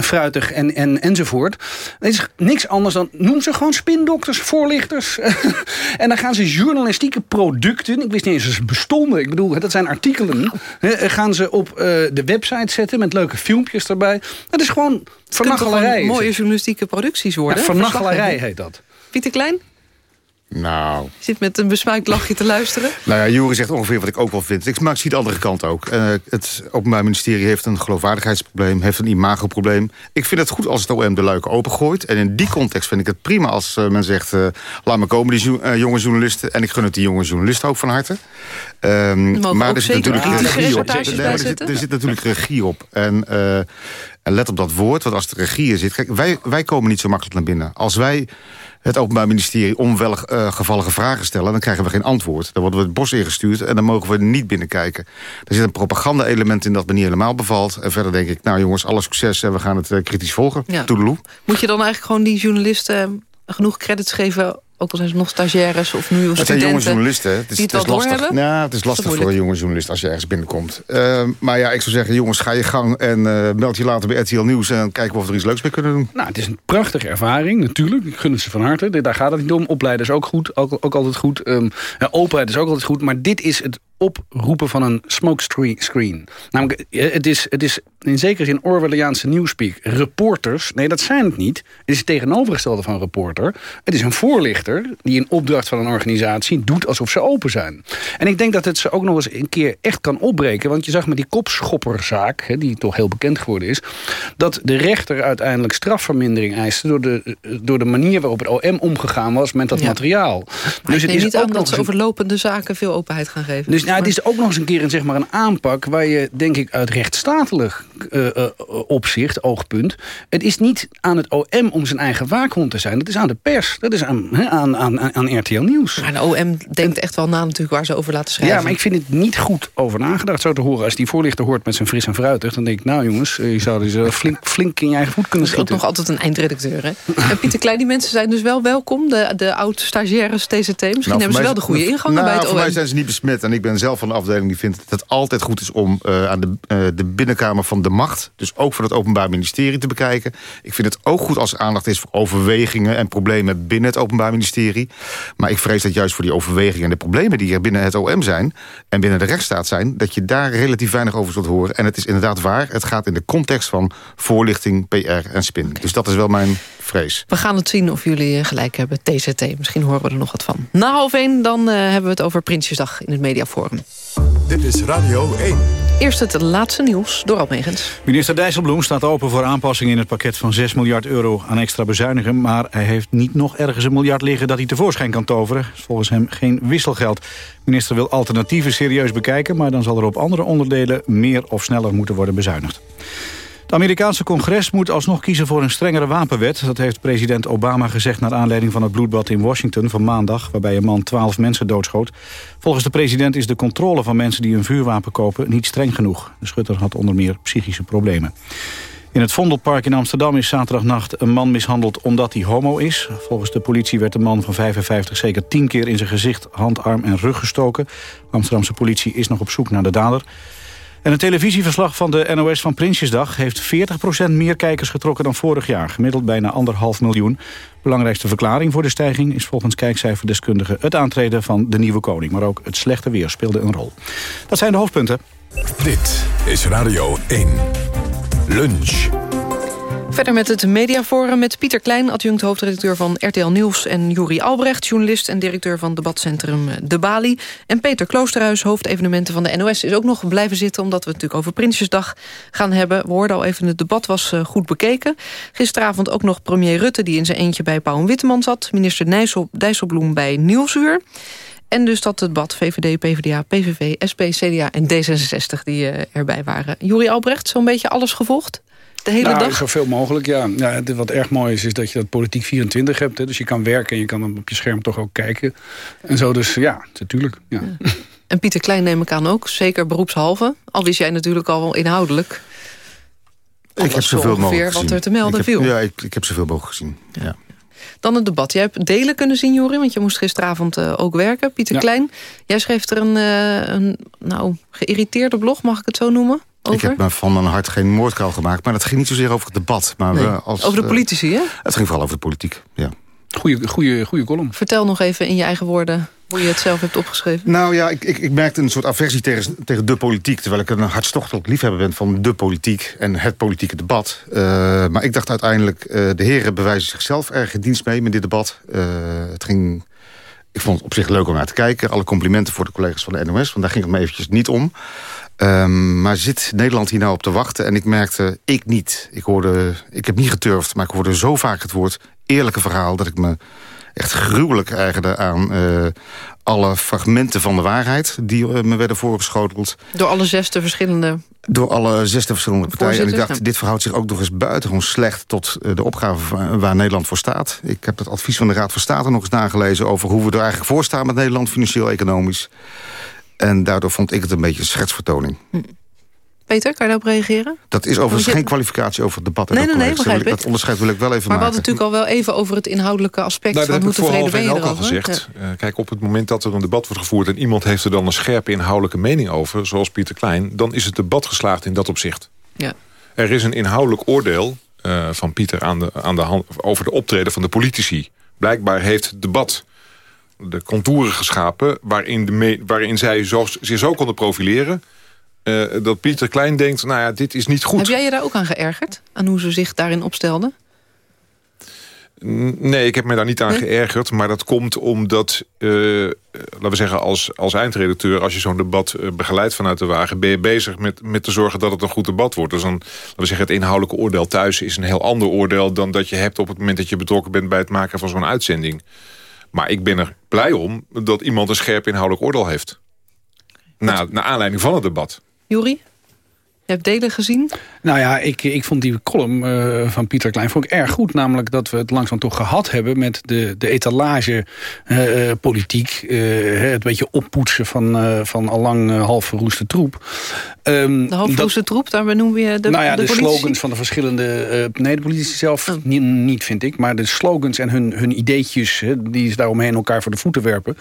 Speaker 22: fruitig en, en, enzovoort. Het is niks anders dan... noem ze gewoon spindokters, voorlichters. en dan gaan ze journalistieke producten... ik wist niet eens dat ze bestonden. Ik bedoel, dat zijn artikelen. gaan ze op uh, de website zetten met leuke filmpjes erbij. Dat is gewoon vernachtelarij.
Speaker 2: mooie journalistieke producties worden.
Speaker 22: Ja, heet dat.
Speaker 2: Pieter Klein?
Speaker 23: Nou...
Speaker 2: Je zit met een besmuikt lachje te luisteren.
Speaker 23: Nou ja, Jure zegt ongeveer wat ik ook wel vind. Ik, maar ik zie de andere kant ook. Uh, het Openbaar Ministerie heeft een geloofwaardigheidsprobleem... heeft een imagoprobleem. Ik vind het goed als het OM de luiken opengooit. En in die context vind ik het prima als uh, men zegt... Uh, laat me komen, die jo jonge journalisten. En ik gun het die jonge journalisten ook van harte. Um, maar er zit natuurlijk regie op. Er, er, zit natuurlijk regie op. En... En let op dat woord, want als de regie er zit... Kijk, wij, wij komen niet zo makkelijk naar binnen. Als wij het Openbaar Ministerie onwelgevallige vragen stellen... dan krijgen we geen antwoord. Dan worden we het bos ingestuurd en dan mogen we niet binnenkijken. Er zit een propaganda-element in dat me niet helemaal bevalt. En verder denk ik, nou jongens, alle succes en we gaan het kritisch volgen. Ja.
Speaker 2: Moet je dan eigenlijk gewoon die journalisten genoeg credits geven ook al zijn ze nog stagiaires of nu studenten... Het zijn
Speaker 23: jonge journalisten. Het
Speaker 2: is, het, is
Speaker 23: lastig. Ja, het is lastig voor een jonge journalist als je ergens binnenkomt. Uh, maar ja, ik zou zeggen, jongens, ga je gang en uh, meld je later bij RTL Nieuws... en kijken of we er iets leuks mee kunnen doen.
Speaker 3: Nou, het is een prachtige ervaring, natuurlijk. Ik gun het ze van harte. Daar gaat het niet om. Opleiden is ook goed, ook, ook altijd goed. Um, ja, openheid is ook altijd goed. Maar dit is het oproepen van een smokescreen. Namelijk, eh, het is, het is in zekere zin Orwelliaanse nieuwspeak. Reporters, nee dat zijn het niet. Het is het tegenovergestelde van een reporter. Het is een voorlichter die een opdracht van een organisatie doet alsof ze open zijn. En ik denk dat het ze ook nog eens een keer echt kan opbreken. Want je zag met die kopschopperzaak, die toch heel bekend geworden is... dat de rechter uiteindelijk strafvermindering eiste... door de, door de manier waarop het OM omgegaan was met dat materiaal.
Speaker 2: Maar dus het is niet aan dat ze over lopende zaken veel openheid gaan geven.
Speaker 3: Dus nou, het is ook nog eens een keer een, zeg maar, een aanpak... waar je, denk ik, uit rechtsstatelijk uh, uh, opzicht, oogpunt... het is niet aan het OM om zijn eigen waakhond te zijn. Dat is aan de pers. Dat is aan, aan, aan, aan RTL Nieuws.
Speaker 2: Maar de OM denkt echt wel na natuurlijk waar ze over laten schrijven.
Speaker 3: Ja, maar ik vind het niet goed over nagedacht zo te horen. Als die voorlichter hoort met zijn fris en fruitig... dan denk ik, nou jongens, je zou dus flink, flink in je eigen voet kunnen schieten.
Speaker 2: Er is nog altijd een eindredacteur, hè? en Pieter Klein, die mensen zijn dus wel welkom. De, de oud-stagiaires TCT. Misschien nou, hebben ze wel de goede ingangen nou, bij het OM.
Speaker 23: Voor mij zijn ze niet besmet en ik ben zelf van de afdeling die vindt dat het altijd goed is om uh, aan de, uh, de binnenkamer van de macht, dus ook voor het Openbaar Ministerie te bekijken. Ik vind het ook goed als er aandacht is voor overwegingen en problemen binnen het Openbaar Ministerie. Maar ik vrees dat juist voor die overwegingen en de problemen die er binnen het OM zijn en binnen de rechtsstaat zijn, dat je daar relatief weinig over zult horen. En het is inderdaad waar, het gaat in de context van voorlichting, PR en spin. Dus dat is wel mijn vrees.
Speaker 2: We gaan het zien of jullie gelijk hebben, TZT. Misschien horen we er nog wat van. Na half één dan uh, hebben we het over Prinsjesdag in het Mediaforum.
Speaker 1: Dit is Radio 1.
Speaker 2: Eerst het laatste nieuws door Almegens.
Speaker 3: Minister Dijsselbloem staat open voor aanpassingen in het pakket van 6 miljard euro aan extra bezuinigen. Maar hij heeft niet nog ergens een miljard liggen dat hij tevoorschijn kan toveren. Volgens hem geen wisselgeld. Minister wil alternatieven serieus bekijken, maar dan zal er op andere onderdelen meer of sneller moeten worden bezuinigd. Het Amerikaanse congres moet alsnog kiezen voor een strengere wapenwet. Dat heeft president Obama gezegd naar aanleiding van het bloedbad in Washington van maandag... waarbij een man twaalf mensen doodschoot. Volgens de president is de controle van mensen die een vuurwapen kopen niet streng genoeg. De schutter had onder meer psychische problemen. In het Vondelpark in Amsterdam is zaterdagnacht een man mishandeld omdat hij homo is. Volgens de politie werd de man van 55 zeker tien keer in zijn gezicht, hand, arm en rug gestoken. De Amsterdamse politie is nog op zoek naar de dader. En een televisieverslag van de NOS van Prinsjesdag... heeft 40% meer kijkers getrokken dan vorig jaar. Gemiddeld bijna anderhalf miljoen. Belangrijkste verklaring voor de stijging is volgens kijkcijferdeskundigen... het aantreden van de nieuwe koning. Maar ook het slechte weer speelde een rol. Dat zijn de hoofdpunten.
Speaker 1: Dit is Radio 1. Lunch.
Speaker 2: Verder met het mediaforum met Pieter Klein, adjunct hoofdredacteur van RTL Nieuws... en Juri Albrecht, journalist en directeur van debatcentrum De Bali. En Peter Kloosterhuis, hoofdevenementen van de NOS... is ook nog blijven zitten omdat we het natuurlijk over Prinsjesdag gaan hebben. We hoorden al even, het debat was eh, goed bekeken. Gisteravond ook nog premier Rutte, die in zijn eentje bij Pauw en Witteman zat. Minister Nijssel, Dijsselbloem bij Nieuwsuur. En dus dat debat VVD, PvdA, PVV, SP, CDA en D66 die uh, erbij waren. Juri Albrecht, zo'n beetje alles gevolgd? De hele
Speaker 3: nou,
Speaker 2: dag?
Speaker 3: Zoveel mogelijk, ja. ja. Wat erg mooi is, is dat je dat politiek 24 hebt. Hè. Dus je kan werken en je kan op je scherm toch ook kijken. En zo, dus ja, natuurlijk. Ja.
Speaker 2: En Pieter Klein neem ik aan ook, zeker beroepshalve. Al wist jij natuurlijk al inhoudelijk.
Speaker 23: Ik heb zoveel mogelijk
Speaker 2: wat er te melden viel.
Speaker 23: Ja, ik, ik heb zoveel mogelijk gezien. Ja.
Speaker 2: Dan het debat. Jij hebt delen kunnen zien, Jorin, want je moest gisteravond uh, ook werken. Pieter Klein, jij schreef er een, uh, een nou, geïrriteerde blog, mag ik het zo noemen?
Speaker 23: Ik heb me van mijn hart geen moordkuil gemaakt. Maar dat ging niet zozeer over het debat. Maar
Speaker 2: nee.
Speaker 23: als,
Speaker 2: over de politici, hè?
Speaker 23: Het ging vooral over de politiek, ja.
Speaker 3: Goeie, goeie, goeie column.
Speaker 2: Vertel nog even in je eigen woorden hoe je het zelf hebt opgeschreven.
Speaker 23: Nou ja, ik, ik, ik merkte een soort aversie tegen, tegen de politiek... terwijl ik een hartstochtelijk liefhebber ben van de politiek... en het politieke debat. Uh, maar ik dacht uiteindelijk, uh, de heren bewijzen zichzelf erg in dienst mee... met dit debat. Uh, het ging... Ik vond het op zich leuk om naar te kijken. Alle complimenten voor de collega's van de NOS, want daar ging het me eventjes niet om. Um, maar zit Nederland hier nou op te wachten? En ik merkte, ik niet. Ik, hoorde, ik heb niet geturfd, maar ik hoorde zo vaak het woord eerlijke verhaal... dat ik me echt gruwelijk eigende aan uh, alle fragmenten van de waarheid... die uh, me werden voorgeschoteld.
Speaker 2: Door alle zesde verschillende...
Speaker 23: Door alle zesde verschillende partijen. En ik dacht, dit verhoudt zich ook nog eens buitengewoon slecht... tot uh, de opgave waar Nederland voor staat. Ik heb het advies van de Raad van State nog eens nagelezen... over hoe we er eigenlijk voor staan met Nederland, financieel-economisch. En daardoor vond ik het een beetje een schetsvertoning. Hm.
Speaker 2: Peter, kan je daarop reageren?
Speaker 23: Dat is overigens geen kwalificatie over het debat.
Speaker 2: Nee, nee, nee, begrijp
Speaker 23: Dat onderscheid wil ik wel even
Speaker 2: maar
Speaker 23: maken.
Speaker 2: Maar we hadden natuurlijk al wel even over het inhoudelijke aspect... Nou, van hoe tevreden ben je
Speaker 17: ook al gezegd. Ja. Uh, kijk, op het moment dat er een debat wordt gevoerd... en iemand heeft er dan een scherpe inhoudelijke mening over... zoals Pieter Klein, dan is het debat geslaagd in dat opzicht.
Speaker 2: Ja.
Speaker 17: Er is een inhoudelijk oordeel uh, van Pieter aan de, aan de hand, over de optreden van de politici. Blijkbaar heeft het debat de contouren geschapen... waarin, de waarin zij zo, zich zo konden profileren... Uh, dat Pieter Klein denkt, nou ja, dit is niet goed.
Speaker 2: Heb jij je daar ook aan geërgerd? Aan hoe ze zich daarin opstelden?
Speaker 17: Nee, ik heb me daar niet aan nee? geërgerd. Maar dat komt omdat, uh, laten we zeggen, als, als eindredacteur... als je zo'n debat uh, begeleidt vanuit de wagen... ben je bezig met, met te zorgen dat het een goed debat wordt. Dus dan, laten we zeggen, het inhoudelijke oordeel thuis... is een heel ander oordeel dan dat je hebt op het moment... dat je betrokken bent bij het maken van zo'n uitzending. Maar ik ben er blij om dat iemand een scherp inhoudelijk oordeel heeft. Na, naar aanleiding van het debat.
Speaker 2: Juri? Je hebt delen gezien?
Speaker 22: Nou ja, ik, ik vond die column uh, van Pieter Klein vond ik erg goed. Namelijk dat we het langzaam toch gehad hebben met de, de etalage uh, politiek. Uh, het beetje oppoetsen van, van allang half verroeste troep.
Speaker 2: Um, de half verroeste troep, daar benoemen we de
Speaker 22: Nou ja,
Speaker 2: de,
Speaker 22: de slogans van de verschillende... nee, de politici zelf oh. niet, niet, vind ik. Maar de slogans en hun, hun ideetjes die ze daaromheen elkaar voor de voeten werpen.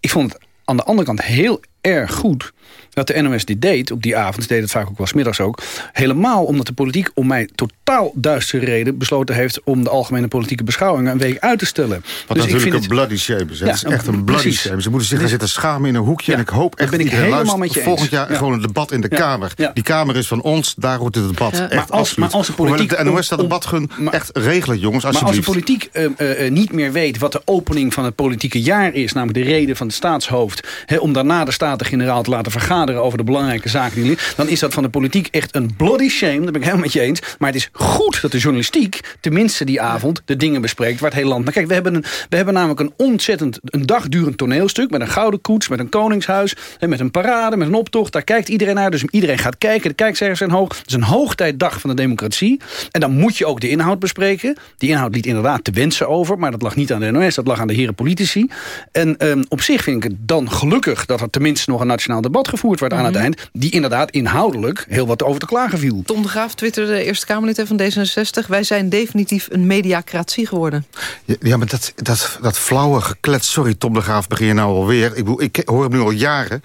Speaker 22: Ik vond het aan de andere kant heel erg goed dat de NOS dit deed op die avond, ze deed het vaak ook wel smiddags ook, helemaal omdat de politiek om mij totaal duistere reden besloten heeft om de algemene politieke beschouwingen een week uit te stellen.
Speaker 23: Wat dus natuurlijk een het... bloody shame is. Ja, het is echt een bloody precies. shame. Ze moeten zich gaan zitten schamen in een hoekje. Ja, en ik hoop echt
Speaker 22: ben ik helemaal met je
Speaker 23: volgend jaar gewoon een debat in de Kamer. Die Kamer is van ons, daar wordt het debat. Echt
Speaker 22: maar, als, maar als de politiek...
Speaker 23: de NOS dat debat gun echt regelen, jongens, alsjeblieft.
Speaker 22: Maar als de politiek uh, uh, niet meer weet wat de opening van het politieke jaar is, namelijk de reden van het staatshoofd, he, om daarna de Staten-Generaal te laten vergaderen over de belangrijke zaken die dan is dat van de politiek echt een bloody shame. Dat ben ik helemaal met je eens. Maar het is goed dat de journalistiek tenminste die avond de dingen bespreekt waar het hele land... Maar kijk, we hebben, een, we hebben namelijk een ontzettend een dagdurend toneelstuk... met een gouden koets, met een koningshuis, met een parade, met een optocht. Daar kijkt iedereen naar, dus iedereen gaat kijken. De kijkcijfers zijn hoog. Het is een hoogtijdag van de democratie. En dan moet je ook de inhoud bespreken. Die inhoud liet inderdaad te wensen over, maar dat lag niet aan de NOS, dat lag aan de heren politici. En um, op zich vind ik het dan gelukkig dat er tenminste nog een nationaal debat gevoerd wordt mm -hmm. aan het eind. Die inderdaad inhoudelijk heel wat over te klagen viel.
Speaker 2: Tom de Graaf twitterde de Eerste Kamerlid van D66... wij zijn definitief een mediacratie geworden.
Speaker 23: Ja, ja maar dat, dat, dat flauwe geklets... Sorry, Tom de Graaf, begin je nou alweer. Ik, bedoel, ik hoor hem nu al jaren.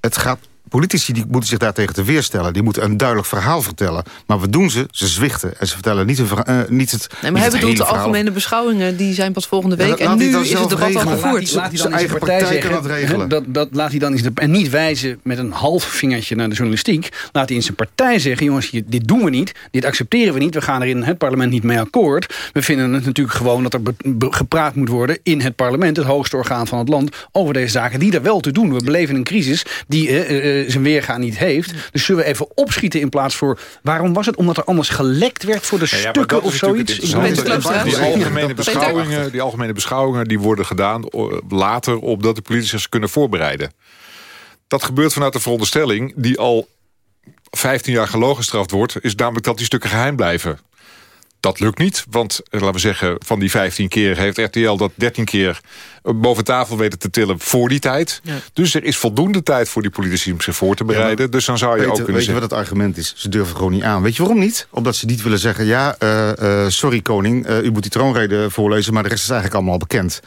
Speaker 23: Het gaat politici die moeten zich daartegen te weerstellen. Die moeten een duidelijk verhaal vertellen. Maar wat doen ze? Ze zwichten. En ze vertellen niet, een uh, niet het
Speaker 2: Nee, maar hij bedoelt de algemene beschouwingen. Die zijn pas volgende week. Ja, en nu is het debat al gevoerd.
Speaker 22: Laat hij dan zijn eigen partij, zeggen, regelen. Dat, dat laat hij dan eens en niet wijzen met een half vingertje naar de journalistiek. Laat hij in zijn partij zeggen... jongens, dit doen we niet. Dit accepteren we niet. We gaan er in het parlement niet mee akkoord. We vinden het natuurlijk gewoon dat er gepraat moet worden... in het parlement, het hoogste orgaan van het land... over deze zaken die er wel te doen. We beleven een crisis die... Uh, zijn weerga niet heeft. Dus zullen we even opschieten in plaats voor... waarom was het? Omdat er anders gelekt werd voor de ja, stukken of zoiets?
Speaker 17: Die algemene, beschouwingen, die algemene beschouwingen die worden gedaan later... opdat de politici zich kunnen voorbereiden. Dat gebeurt vanuit de veronderstelling die al 15 jaar gelogenstraft wordt... is namelijk dat die stukken geheim blijven. Dat lukt niet, want laten we zeggen, van die 15 keer heeft RTL dat 13 keer boven tafel weten te tillen voor die tijd. Ja. Dus er is voldoende tijd voor die politici om zich voor te bereiden. Ja, dus dan zou je
Speaker 23: Peter,
Speaker 17: ook kunnen
Speaker 23: Weet
Speaker 17: zeggen...
Speaker 23: je wat het argument is? Ze durven gewoon niet aan. Weet je waarom niet? Omdat ze niet willen zeggen... ja, uh, uh, sorry koning, uh, u moet die troonrede voorlezen... maar de rest is eigenlijk allemaal bekend.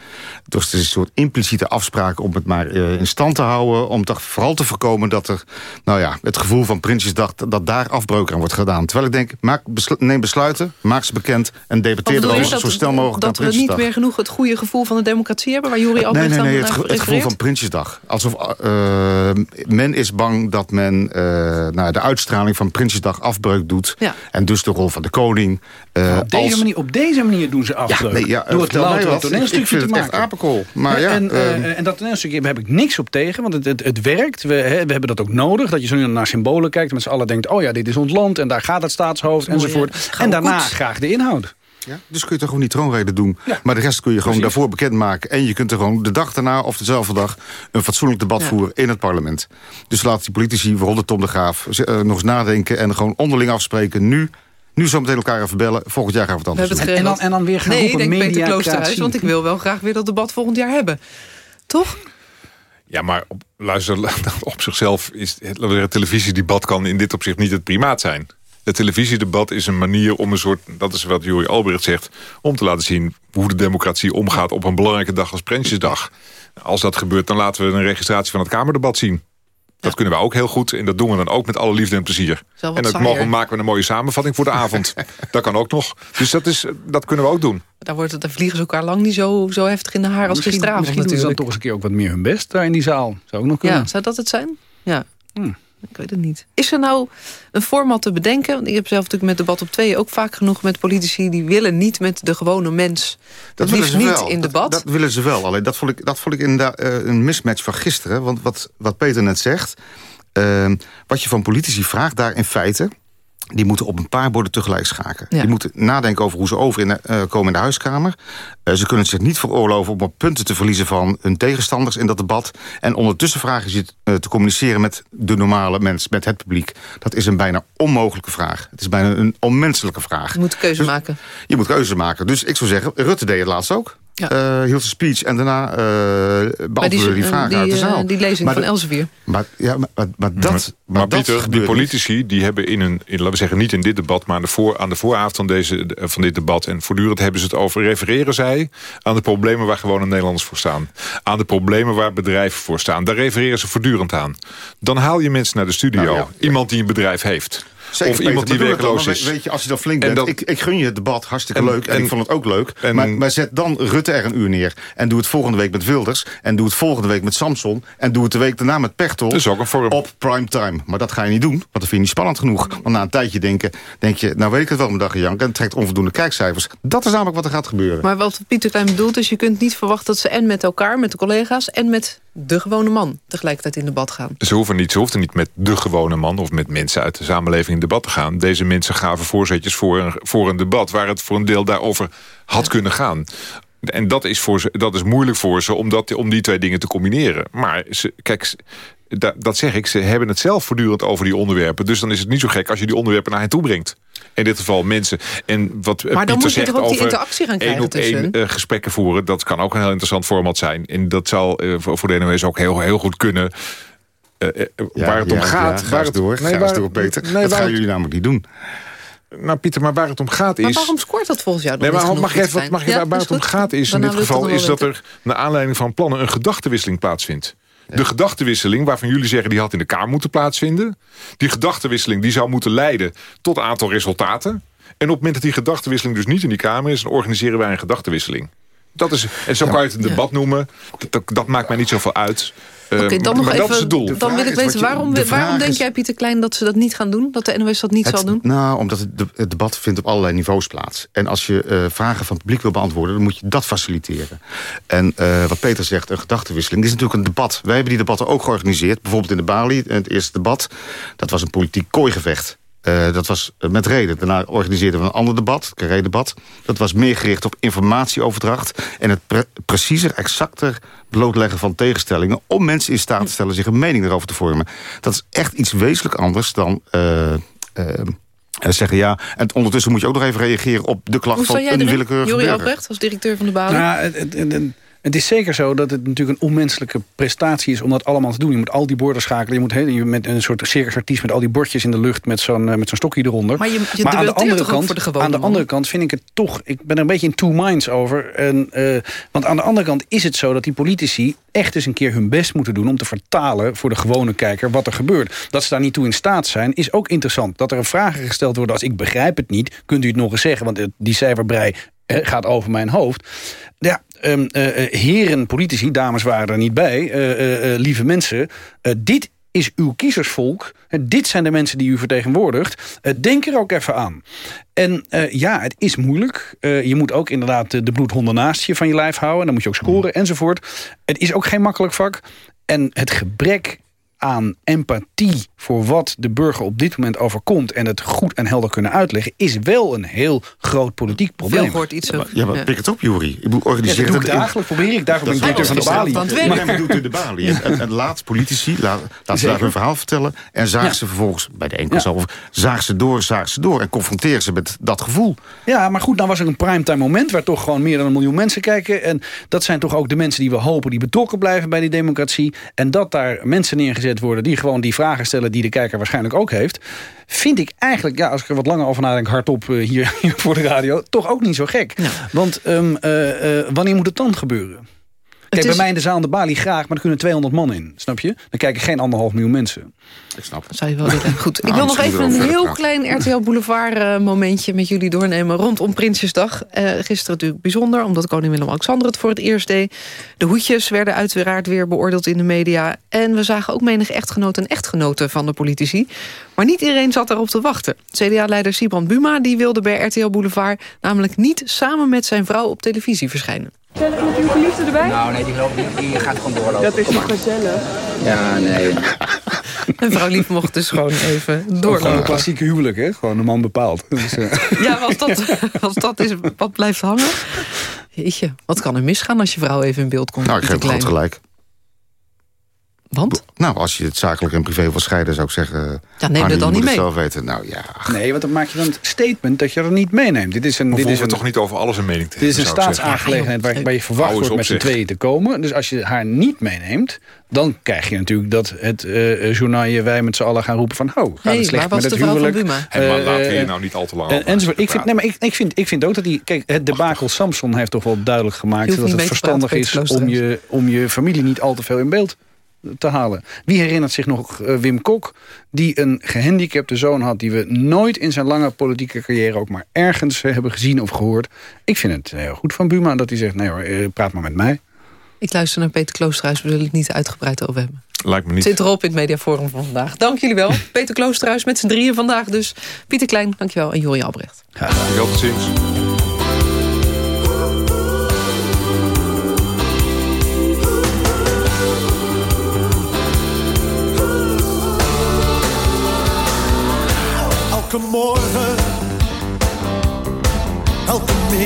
Speaker 23: Dus het is een soort impliciete afspraak om het maar in stand te houden... om toch vooral te voorkomen dat er... nou ja, het gevoel van Prinsjesdag... dat daar afbreuk aan wordt gedaan. Terwijl ik denk, maak beslu neem besluiten, maak ze bekend... en debateer erover zo snel mogelijk
Speaker 2: dat we niet meer genoeg het goede gevoel van de democratie hebben... waar Juri
Speaker 23: nee, nee, nee,
Speaker 2: het,
Speaker 23: ge het gevoel van Prinsjesdag. Alsof uh, men is bang dat men uh, nou, de uitstraling van Prinsjesdag afbreuk doet.
Speaker 2: Ja.
Speaker 23: En dus de rol van de koning.
Speaker 22: Uh, op, deze als... manier, op deze manier doen ze afbreuk.
Speaker 23: Ja, nee, ja,
Speaker 22: Door het louter toneelstukje
Speaker 23: te
Speaker 22: maken.
Speaker 23: echt apenkool. Maar ja,
Speaker 22: en, uh, en dat toneelstukje heb ik niks op tegen, want het, het, het werkt. We, he, we hebben dat ook nodig, dat je zo nu naar symbolen kijkt... met z'n allen denkt, oh ja, dit is ons land en daar gaat het staatshoofd enzovoort. En daarna graag de inhoud.
Speaker 23: Ja, dus kun je toch gewoon die troonrede doen. Maar de rest kun je gewoon daarvoor bekendmaken. En je kunt er gewoon de dag daarna of dezelfde dag... een fatsoenlijk debat voeren in het parlement. Dus laat die politici, bijvoorbeeld Tom de Graaf... Uh, nog eens nadenken en gewoon onderling afspreken. Nu nu zo meteen elkaar even bellen. Volgend jaar gaan we het anders doen.
Speaker 22: En dan, en dan weer gaan
Speaker 2: nee,
Speaker 22: roepen
Speaker 2: ik denk
Speaker 22: media
Speaker 2: Peter Kloosterhuis, want ik wil wel graag weer dat debat volgend jaar hebben. Toch?
Speaker 17: Ja, maar op, luister, op zichzelf is het televisiedebat kan in dit opzicht niet het primaat zijn. Het televisiedebat is een manier om een soort, dat is wat Juri Albrecht zegt... om te laten zien hoe de democratie omgaat op een belangrijke dag als Prinsjesdag. Als dat gebeurt, dan laten we een registratie van het Kamerdebat zien. Dat kunnen we ook heel goed. En dat doen we dan ook met alle liefde en plezier. En dan mogen, maken we een mooie samenvatting voor de avond. dat kan ook nog. Dus dat, is, dat kunnen we ook doen.
Speaker 2: Daar, wordt het, daar vliegen ze elkaar lang niet zo, zo heftig in de haar als gisteravond
Speaker 22: Misschien doen ze dan toch eens een keer ook wat meer hun best daar in die zaal. Zou ook nog kunnen.
Speaker 2: Ja, zou dat het zijn? Ja. Hm. Ik weet het niet. Is er nou een format te bedenken? Ik heb zelf natuurlijk met debat op twee ook vaak genoeg met politici... die willen niet met de gewone mens. Dat willen ze niet wel. in debat.
Speaker 23: Dat, dat, willen ze wel. Alleen dat vond ik, dat vond ik inderdaad uh, een mismatch van gisteren. Want wat, wat Peter net zegt... Uh, wat je van politici vraagt daar in feite die moeten op een paar borden tegelijk schaken. Ja. Die moeten nadenken over hoe ze over in de, uh, komen in de huiskamer. Uh, ze kunnen zich niet veroorloven om op punten te verliezen van hun tegenstanders in dat debat. En ondertussen vragen ze uh, te communiceren met de normale mens, met het publiek. Dat is een bijna onmogelijke vraag. Het is bijna een onmenselijke vraag.
Speaker 2: Je moet keuze dus, maken.
Speaker 23: Je moet keuze maken. Dus ik zou zeggen, Rutte deed het laatst ook. Ja. Uh, hield zijn speech en daarna uh, beantwoordde die, die vragen
Speaker 2: die,
Speaker 23: uit de zaal.
Speaker 2: Die lezing
Speaker 23: maar
Speaker 2: van Elsevier.
Speaker 23: Maar, ja, maar, maar, maar dat...
Speaker 17: Maar, maar
Speaker 23: dat
Speaker 17: Pieter, die politici die hebben in een, in, laten we zeggen niet in dit debat... maar aan de, voor, aan de vooravond van, deze, van dit debat... en voortdurend hebben ze het over... refereren zij aan de problemen waar gewone Nederlanders voor staan. Aan de problemen waar bedrijven voor staan. Daar refereren ze voortdurend aan. Dan haal je mensen naar de studio. Nou, ja, Iemand die een bedrijf heeft.
Speaker 23: Zeker,
Speaker 17: of iemand die werkloos is.
Speaker 23: Weet je, als je dan flink bent, ik, ik gun je het debat, hartstikke en, leuk. En, en, ik vond het ook leuk. En, maar, maar, zet dan Rutte er een uur neer. En doe het volgende week met Wilders. En doe het volgende week met Samson. En doe het de week daarna met Pechtold.
Speaker 17: Dat is ook een vorm.
Speaker 23: Op prime time. Maar dat ga je niet doen, want dat vind je niet spannend genoeg. Want na een tijdje denken, denk je, nou weet ik het wel mijn dag Jank. En trekt onvoldoende kijkcijfers. Dat is namelijk wat er gaat gebeuren.
Speaker 2: Maar wat Pieter Klein bedoelt is, je kunt niet verwachten dat ze en met elkaar, met de collega's... en met de gewone man tegelijkertijd in debat gaan.
Speaker 17: Ze hoeven niet, ze hoefden niet met de gewone man... of met mensen uit de samenleving in debat te gaan. Deze mensen gaven voorzetjes voor een, voor een debat... waar het voor een deel daarover had ja. kunnen gaan. En dat is, voor ze, dat is moeilijk voor ze om, dat, om die twee dingen te combineren. Maar ze, kijk, dat, dat zeg ik, ze hebben het zelf voortdurend over die onderwerpen. Dus dan is het niet zo gek als je die onderwerpen naar hen toe brengt. In dit geval mensen. En wat
Speaker 2: maar dan
Speaker 17: Pieter
Speaker 2: moet je
Speaker 17: zegt
Speaker 2: toch ook
Speaker 17: over
Speaker 2: die interactie gaan krijgen
Speaker 17: één op één uh, gesprekken voeren. Dat kan ook een heel interessant format zijn. En dat zal uh, voor de NOS ook heel, heel goed kunnen. Uh,
Speaker 23: ja,
Speaker 17: waar het
Speaker 23: ja,
Speaker 17: om gaat.
Speaker 23: Ja,
Speaker 17: waar
Speaker 23: het door, nee, waar, door, Peter. Nee, dat gaan jullie namelijk niet doen.
Speaker 17: Nou, Pieter, maar waar het om gaat is...
Speaker 2: Maar waarom scoort dat volgens jou
Speaker 17: nee, maar mag je even, mag je ja, waar het om gaat is in dit geval... is dat er naar aanleiding van plannen een gedachtenwisseling plaatsvindt. De gedachtenwisseling waarvan jullie zeggen... die had in de Kamer moeten plaatsvinden. Die gedachtenwisseling die zou moeten leiden tot een aantal resultaten. En op het moment dat die gedachtenwisseling dus niet in die Kamer is... dan organiseren wij een gedachtenwisseling. Dat is, en zo kan je het een debat noemen. Dat, dat maakt mij niet zoveel uit.
Speaker 2: Oké, okay, dan
Speaker 17: uh,
Speaker 2: nog
Speaker 17: even.
Speaker 2: Dan wil ik weten, waarom, waarom denk jij, Pieter Klein, dat ze dat niet gaan doen? Dat de NOS dat niet
Speaker 23: het,
Speaker 2: zal doen?
Speaker 23: Nou, omdat het, het, debat vindt op allerlei niveaus plaats. En als je uh, vragen van het publiek wil beantwoorden, dan moet je dat faciliteren. En uh, wat Peter zegt, een gedachtenwisseling, dit is natuurlijk een debat. Wij hebben die debatten ook georganiseerd. Bijvoorbeeld in de Bali, het eerste debat. Dat was een politiek kooigevecht. Uh, dat was met reden. Daarna organiseerden we een ander debat, het Carré-debat. Dat was meer gericht op informatieoverdracht... en het pre preciezer, exacter blootleggen van tegenstellingen... om mensen in staat te stellen zich een mening erover te vormen. Dat is echt iets wezenlijk anders dan... Uh, uh, zeggen ja, en ondertussen moet je ook nog even reageren op de klacht van een willekeurige
Speaker 2: Jori Albrecht als directeur van de Bali.
Speaker 22: Nou, het, is zeker zo dat het natuurlijk een onmenselijke prestatie is om dat allemaal te doen. Je moet al die borden schakelen. Je moet je met een soort circusartiest met al die bordjes in de lucht met zo'n met zo'n stokje eronder.
Speaker 2: Maar, je, je
Speaker 22: maar aan de andere
Speaker 2: kant,
Speaker 22: kant,
Speaker 2: de
Speaker 22: aan de andere kant vind ik het toch. Ik ben er een beetje in two minds over. En, uh, want aan de andere kant is het zo dat die politici echt eens een keer hun best moeten doen om te vertalen voor de gewone kijker wat er gebeurt. Dat ze daar niet toe in staat zijn, is ook interessant. Dat er vragen gesteld worden als ik begrijp het niet, kunt u het nog eens zeggen, want die cijferbrei gaat over mijn hoofd. Ja, um, uh, heren politici, dames waren er niet bij, uh, lieve mensen, dit is uw kiezersvolk. Dit zijn de mensen die u vertegenwoordigt. Denk er ook even aan. En ja, het is moeilijk. je moet ook inderdaad de bloedhonden naast je van je lijf houden. Dan moet je ook scoren enzovoort. Het is ook geen makkelijk vak. En het gebrek aan empathie voor wat de burger op dit moment overkomt... en het goed en helder kunnen uitleggen... is wel een heel groot politiek probleem.
Speaker 2: Veel hoort iets over.
Speaker 23: Ja, maar pik het op, Juri. Ik organiseer
Speaker 22: Ja, dat dagelijks, probeer ik. Daarom ben ik van de Balie.
Speaker 23: dat-
Speaker 22: Maar-
Speaker 23: Maar maar doet u de balie. En, en, en laat politici, laat, laat ze daar hun verhaal vertellen... en zaag
Speaker 22: Ja.
Speaker 23: ze vervolgens, bij de enkels over... zaag ze door, zaag ze door en confronteer ze met dat gevoel.
Speaker 22: Ja, maar goed, dan was er een primetime moment... waar toch gewoon meer dan een miljoen mensen kijken. En dat zijn toch ook de mensen die we hopen... die betrokken blijven bij die democratie. En dat daar mensen neergezet worden... die gewoon die vragen stellen die de kijker waarschijnlijk ook heeft... vind ik eigenlijk, ja, als ik er wat langer over nadenk... hardop eh, hier, hier voor de radio, toch ook niet zo gek. Want ehm, eh, eh, wanneer moet het dan gebeuren? Kijk, bij
Speaker 2: is-
Speaker 22: mij in de zaal aan de balie graag, maar er kunnen 200 man in. Snap je? Dan kijken geen anderhalf miljoen mensen.
Speaker 23: Ik snap het.
Speaker 2: Zou je wel willen. Goed, ik
Speaker 22: Nou,
Speaker 2: wil nog even een heel klein RTL Boulevard eh, momentje met jullie doornemen rondom Prinsjesdag. Eh, gisteren natuurlijk bijzonder, omdat koning Willem-Alexander het voor het eerst deed. De hoedjes werden uiteraard weer beoordeeld in de media. En we zagen ook menig echtgenoten en echtgenoten van de politici. Maar niet iedereen zat daarop te wachten. CDA-leider Sibrand Buma die wilde bij RTL Boulevard namelijk niet samen met zijn vrouw op televisie verschijnen.
Speaker 24: Met uw geliefde erbij? Nou, nee, die geloof ik niet. Die gaat gewoon doorlopen. Dat is toch gezellig? Ja, nee.
Speaker 2: En vrouw Lief mocht dus gewoon even
Speaker 22: Gewoon een
Speaker 2: doorlopen.
Speaker 22: klassieke huwelijk, hè? Gewoon de man bepaalt. Dus, eh,
Speaker 2: Ja, als dat, als dat is wat blijft hangen. Jeetje, wat kan er misgaan als je vrouw even in beeld komt?
Speaker 23: Nou, ik geef
Speaker 2: Klein?
Speaker 23: gelijk.
Speaker 2: Want?
Speaker 23: Nou, als je het zakelijk en privé wil scheiden, zou ik zeggen...
Speaker 2: Ja, neem het dan
Speaker 23: je
Speaker 2: niet
Speaker 23: moet
Speaker 2: mee.
Speaker 23: het zelf weten. Nou ja,
Speaker 22: Nee, want dan maak je dan het statement dat je er niet meeneemt. Dit is een, dit is een,
Speaker 17: toch niet over alles een mening te
Speaker 22: dit is een staatsaangelegenheid waar, waar je verwacht wordt met z'n tweeën te komen. Dus als je haar niet meeneemt, dan krijg je natuurlijk dat het eh journaal wij met z'n allen gaan roepen van... ho, gaat het slecht met het
Speaker 2: de vrouw van
Speaker 22: huwelijk.
Speaker 2: Buma?
Speaker 17: En maar
Speaker 22: Eh,
Speaker 17: laten we hier nou niet al te lang
Speaker 22: enzovoort. Ik vind, nee, maar ik, ik, vind, ik vind ook dat die... Kijk, het debakel Samson heeft toch wel duidelijk
Speaker 2: Je
Speaker 22: gemaakt... dat het verstandig is om je, om je familie niet al te veel in beeld te halen. Wie herinnert zich nog eh, Wim Kok... die een gehandicapte zoon had... die we nooit in zijn lange politieke carrière... ook maar ergens eh, hebben gezien of gehoord. Ik vind het heel goed van Buma dat hij zegt... nee hoor, eh, praat maar met mij.
Speaker 2: Ik luister naar Peter Kloosterhuis, we zullen het niet uitgebreid over hebben.
Speaker 17: Lijkt me niet.
Speaker 2: zit erop in het mediaforum van vandaag. Dank jullie wel. Peter Kloosterhuis met z'n drieën vandaag dus. Pieter Klein, dankjewel. En Jorie Albrecht.
Speaker 17: Heel tot ziens.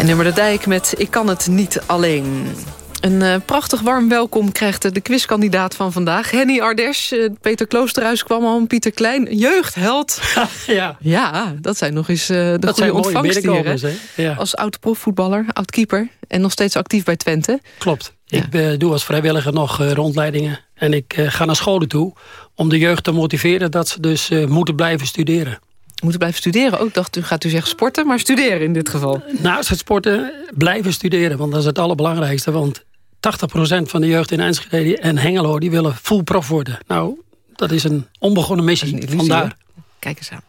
Speaker 2: Bij nummer de dijk met Ik kan het niet alleen. Een uh, prachtig warm welkom krijgt de quizkandidaat van vandaag. Henny Ardes, uh, Peter Kloosterhuis kwam al, Pieter Klein. Jeugdheld.
Speaker 25: ja.
Speaker 2: ja, dat zijn nog eens uh, de dat goede ontvangstdieren. Ja. Als oud-profvoetballer, oud-keeper en nog steeds actief bij Twente.
Speaker 25: Klopt. Ja. Ik doe als vrijwilliger nog rondleidingen. En ik ga naar scholen toe om de jeugd te motiveren... dat ze dus moeten blijven studeren
Speaker 2: moeten blijven studeren. Ook dacht u, gaat u zeggen sporten, maar studeren in dit geval.
Speaker 25: Naast het sporten blijven studeren, want dat is het allerbelangrijkste. Want 80% van de jeugd in Enschede en Hengelo... die willen full prof worden. Nou, dat is een onbegonnen missie, vandaar.
Speaker 2: Kijk eens aan.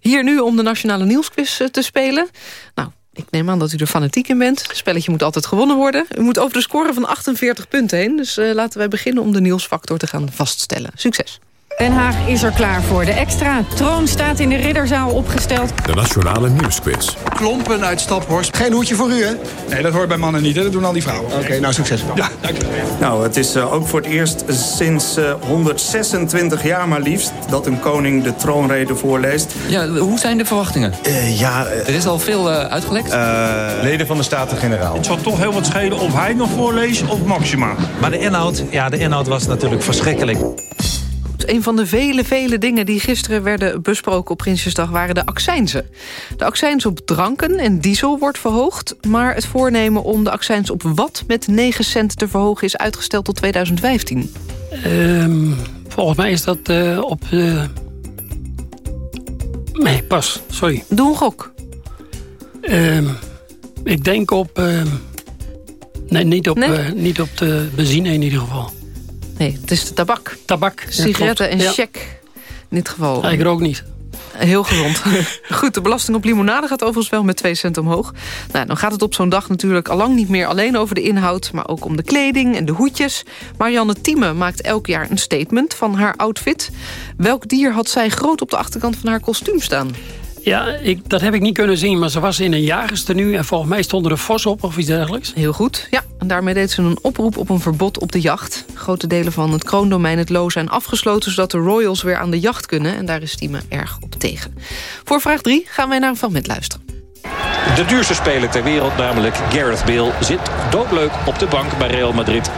Speaker 2: Hier nu om de Nationale Nieuwsquiz te spelen. Nou, ik neem aan dat u er fanatiek in bent. Het spelletje moet altijd gewonnen worden. U moet over de score van 48 punten heen. Dus uh, laten wij beginnen om de nieuwsfactor te gaan vaststellen. Succes.
Speaker 26: Den Haag is er klaar voor. De extra troon staat in de ridderzaal opgesteld.
Speaker 1: De Nationale Nieuwsquiz.
Speaker 27: Klompen uit Staphorst.
Speaker 28: Geen hoedje voor u, hè?
Speaker 27: Nee, dat hoort bij mannen niet, hè? Dat doen al die vrouwen.
Speaker 28: Oké, nou succes.
Speaker 27: Ja, dank u.
Speaker 29: Nou, het is uh, ook voor het eerst sinds uh, 126 jaar maar liefst... dat een koning de troonrede voorleest.
Speaker 30: Ja, hoe zijn de verwachtingen?
Speaker 29: Uh, ja...
Speaker 30: er is al veel uitgelekt.
Speaker 29: leden van de Staten-Generaal.
Speaker 27: Het zal toch heel wat schelen of hij nog voorleest of Maxima.
Speaker 30: Maar de inhoud, ja, de inhoud was natuurlijk verschrikkelijk.
Speaker 2: Een van de vele, vele dingen die gisteren werden besproken op Prinsjesdag... waren de accijnzen. De accijns op dranken en diesel wordt verhoogd... maar het voornemen om de accijns op wat met 9 cent te verhogen... is uitgesteld tot 2015.
Speaker 25: Um, volgens mij is dat uh, op... Uh... Nee, pas, sorry.
Speaker 2: Doe een gok.
Speaker 25: Um, ik denk op... Uh... Nee, niet op, nee? niet op de benzine in ieder geval.
Speaker 2: Nee, het is de tabak.
Speaker 25: Tabak.
Speaker 2: Sigaretten en check. In dit geval.
Speaker 25: Ja, ik rook niet.
Speaker 2: Heel gezond. Goed, de belasting op limonade gaat overigens wel met 2 cent omhoog. Nou, dan gaat het op zo'n dag natuurlijk allang niet meer alleen over de inhoud... maar ook om de kleding en de hoedjes. Marianne Thieme maakt elk jaar een statement van haar outfit. Welk dier had zij groot op de achterkant van haar kostuum staan?
Speaker 25: Ja, ik, dat heb ik niet kunnen zien, maar ze was in een jagerstenu... en volgens mij stond er een vos op of iets dergelijks.
Speaker 2: Heel goed, ja. En daarmee deed ze een oproep op een verbod op de jacht. Grote delen van het kroondomein, het Loo, zijn afgesloten... zodat de royals weer aan de jacht kunnen. En daar is Stime erg op tegen. Voor vraag 3 gaan wij naar een fragment luisteren.
Speaker 31: De duurste speler ter wereld, namelijk Gareth Bale... zit doodleuk op de bank bij Real Madrid.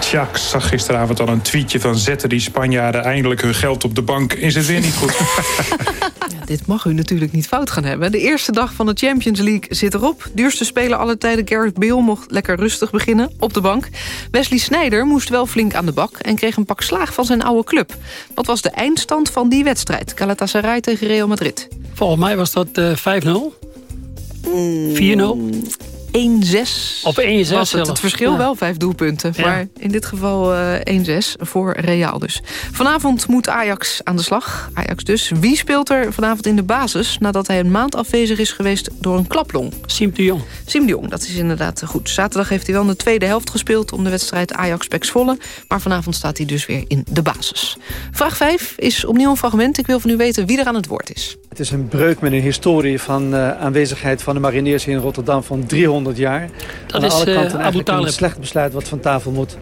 Speaker 32: Tja, ik zag gisteravond al een tweetje van... zetten die Spanjaarden eindelijk hun geld op de bank. Is het weer niet goed?
Speaker 2: dit mag u natuurlijk niet fout gaan hebben. De eerste dag van de Champions League zit erop. Duurste speler alle tijden, Gareth Bale, mocht lekker rustig beginnen op de bank. Wesley Sneijder moest wel flink aan de bak... en kreeg een pak slaag van zijn oude club. Wat was de eindstand van die wedstrijd? Galatasaray tegen Real Madrid.
Speaker 25: Volgens mij was dat uh, 5-0. 4-0.
Speaker 2: 1-6
Speaker 25: Op 1-6
Speaker 2: was het. Het verschil ja. wel vijf doelpunten. Ja. Maar in dit geval uh, 1-6 voor Real dus. Vanavond moet Ajax aan de slag. Ajax dus. Wie speelt er vanavond in de basis... nadat hij een maand afwezig is geweest door een klaplong?
Speaker 25: Siem de Jong.
Speaker 2: Siem de Jong, dat is inderdaad goed. Zaterdag heeft hij wel in de tweede helft gespeeld... om de wedstrijd Ajax-Pek Volle. Maar vanavond staat hij dus weer in de basis. Vraag 5 is opnieuw een fragment. Ik wil van u weten wie er aan het woord is.
Speaker 33: Het is een breuk met een historie van uh, aanwezigheid van de mariniers in Rotterdam van 300 jaar.
Speaker 25: Dat
Speaker 33: aan
Speaker 25: is
Speaker 33: alle kanten
Speaker 25: uh, Abu Talib.
Speaker 33: een slecht besluit wat van tafel moet.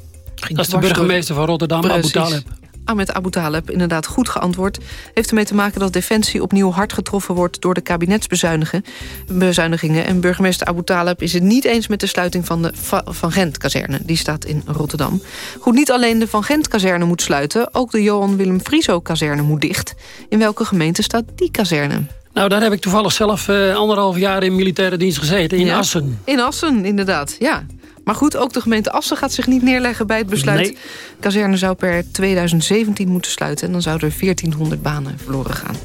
Speaker 25: Dat is de burgemeester van Rotterdam, Precies. Abu Talib.
Speaker 2: Ahmed Abu Talib, inderdaad goed geantwoord... heeft ermee te maken dat Defensie opnieuw hard getroffen wordt... door de kabinetsbezuinigingen. En burgemeester Abu Talib is het niet eens met de sluiting van de Van Gent-kazerne. Die staat in Rotterdam. Goed, niet alleen de Van Gent-kazerne moet sluiten... ook de Johan Willem Frieso-kazerne moet dicht. In welke gemeente staat die kazerne?
Speaker 25: Nou, daar heb ik toevallig zelf uh, anderhalf jaar in militaire dienst gezeten. In ja. Assen.
Speaker 2: In Assen, inderdaad, ja. Maar goed, ook de gemeente Assen gaat zich niet neerleggen bij het besluit.
Speaker 25: Nee.
Speaker 2: De kazerne zou per 2017 moeten sluiten... en dan zouden er 1400 banen verloren gaan.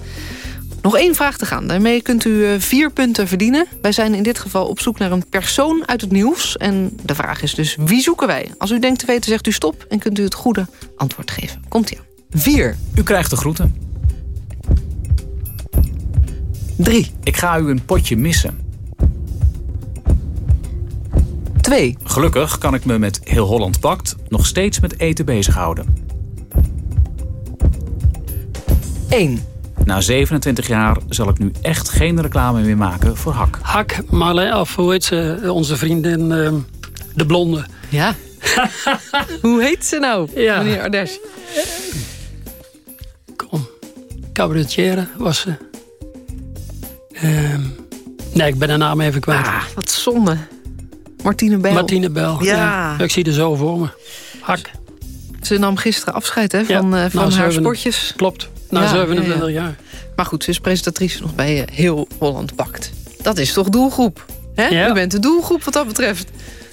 Speaker 2: Nog één vraag te gaan. Daarmee kunt u vier punten verdienen. Wij zijn in dit geval op zoek naar een persoon uit het nieuws. En de vraag is dus, wie zoeken wij? Als u denkt te weten, zegt u stop... en kunt u het goede antwoord geven. Komt-ie aan.
Speaker 30: 4. U krijgt de groeten. 3. Ik ga u een potje missen. 2. Gelukkig kan ik me met Heel Holland Bakt nog steeds met eten bezighouden. 1. Na 27 jaar zal ik nu echt geen reclame meer maken voor Hak.
Speaker 25: Hak, Marlijn, of hoe heet ze, onze vriendin, uh, de blonde.
Speaker 2: Ja. hoe heet ze nou,
Speaker 25: ja.
Speaker 2: meneer Ardes?
Speaker 25: Kom, cabaretière was ze. Uh, Nee, ik ben de naam even kwijt.
Speaker 2: Ah, wat zonde. Martine Bijl.
Speaker 25: Martine Bel.
Speaker 2: Ja.
Speaker 25: Ik zie er zo voor me. Hak.
Speaker 2: Ze nam gisteren afscheid hè, van,
Speaker 25: Ja,
Speaker 2: eh, van haar
Speaker 25: zeven-
Speaker 2: sportjes.
Speaker 25: Klopt. Na
Speaker 2: Ja,
Speaker 25: 27
Speaker 2: ja, ja.
Speaker 25: jaar.
Speaker 2: Maar goed, ze is presentatrice nog bij eh, Heel Holland Bakt. Dat is toch doelgroep? Hè? U bent de doelgroep wat dat betreft.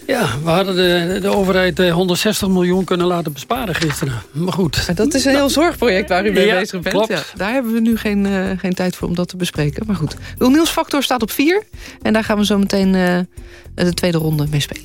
Speaker 25: Ja, we hadden de, de overheid eh, 160 miljoen kunnen laten besparen gisteren. Maar goed.
Speaker 2: Dat is een heel zorgproject waar u mee
Speaker 25: Ja,
Speaker 2: bezig bent.
Speaker 25: klopt.
Speaker 2: Ja, daar hebben we nu geen, eh, geen tijd voor om dat te bespreken. Maar goed, uw nieuwsfactor staat op 4. En daar gaan we zo meteen eh, de tweede ronde mee spelen.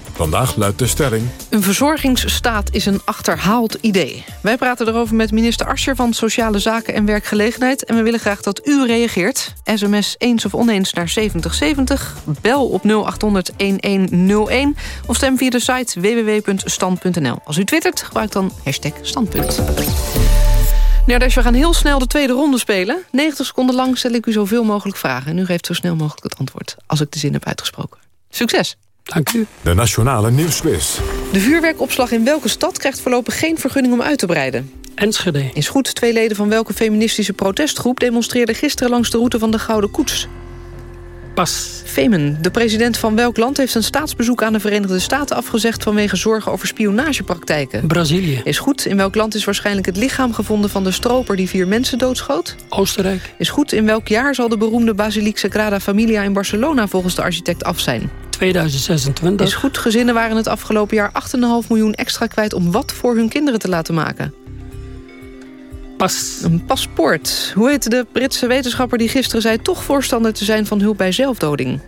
Speaker 1: Vandaag luidt de stelling...
Speaker 2: Een verzorgingsstaat is een achterhaald idee. Wij praten erover met minister Ascher van Sociale Zaken en Werkgelegenheid. En we willen graag dat u reageert. SMS eens of oneens naar 7070. Bel op 0800-1101. Of stem via de site www.stand.nl. Als u twittert, gebruik dan hashtag standpunt. Dus we gaan heel snel de tweede ronde spelen. 90 seconden lang stel ik u zoveel mogelijk vragen. En u geeft zo snel mogelijk het antwoord, als ik de zin heb uitgesproken. Succes!
Speaker 25: Dank u.
Speaker 1: De Nationale Nieuwsquiz.
Speaker 2: De vuurwerkopslag in welke stad krijgt voorlopig geen vergunning om uit te breiden?
Speaker 25: Enschede.
Speaker 2: Is goed. Twee leden van welke feministische protestgroep... demonstreerden gisteren langs de route van de Gouden Koets?
Speaker 25: Pas.
Speaker 2: Femen. De president van welk land heeft een staatsbezoek aan de Verenigde Staten afgezegd... vanwege zorgen over spionagepraktijken?
Speaker 25: Brazilië.
Speaker 2: Is goed. In welk land is waarschijnlijk het lichaam gevonden van de stroper... die vier mensen doodschoot?
Speaker 25: Oostenrijk.
Speaker 2: Is goed. In welk jaar zal de beroemde Basiliek Sagrada Familia in Barcelona... volgens de architect af zijn?
Speaker 25: 2026.
Speaker 2: Is goed. Gezinnen waren het afgelopen jaar 8,5 miljoen extra kwijt... om wat voor hun kinderen te laten maken?
Speaker 25: Pas.
Speaker 2: Een paspoort. Hoe heette de Britse wetenschapper die gisteren zei... toch voorstander te zijn van hulp bij zelfdoding?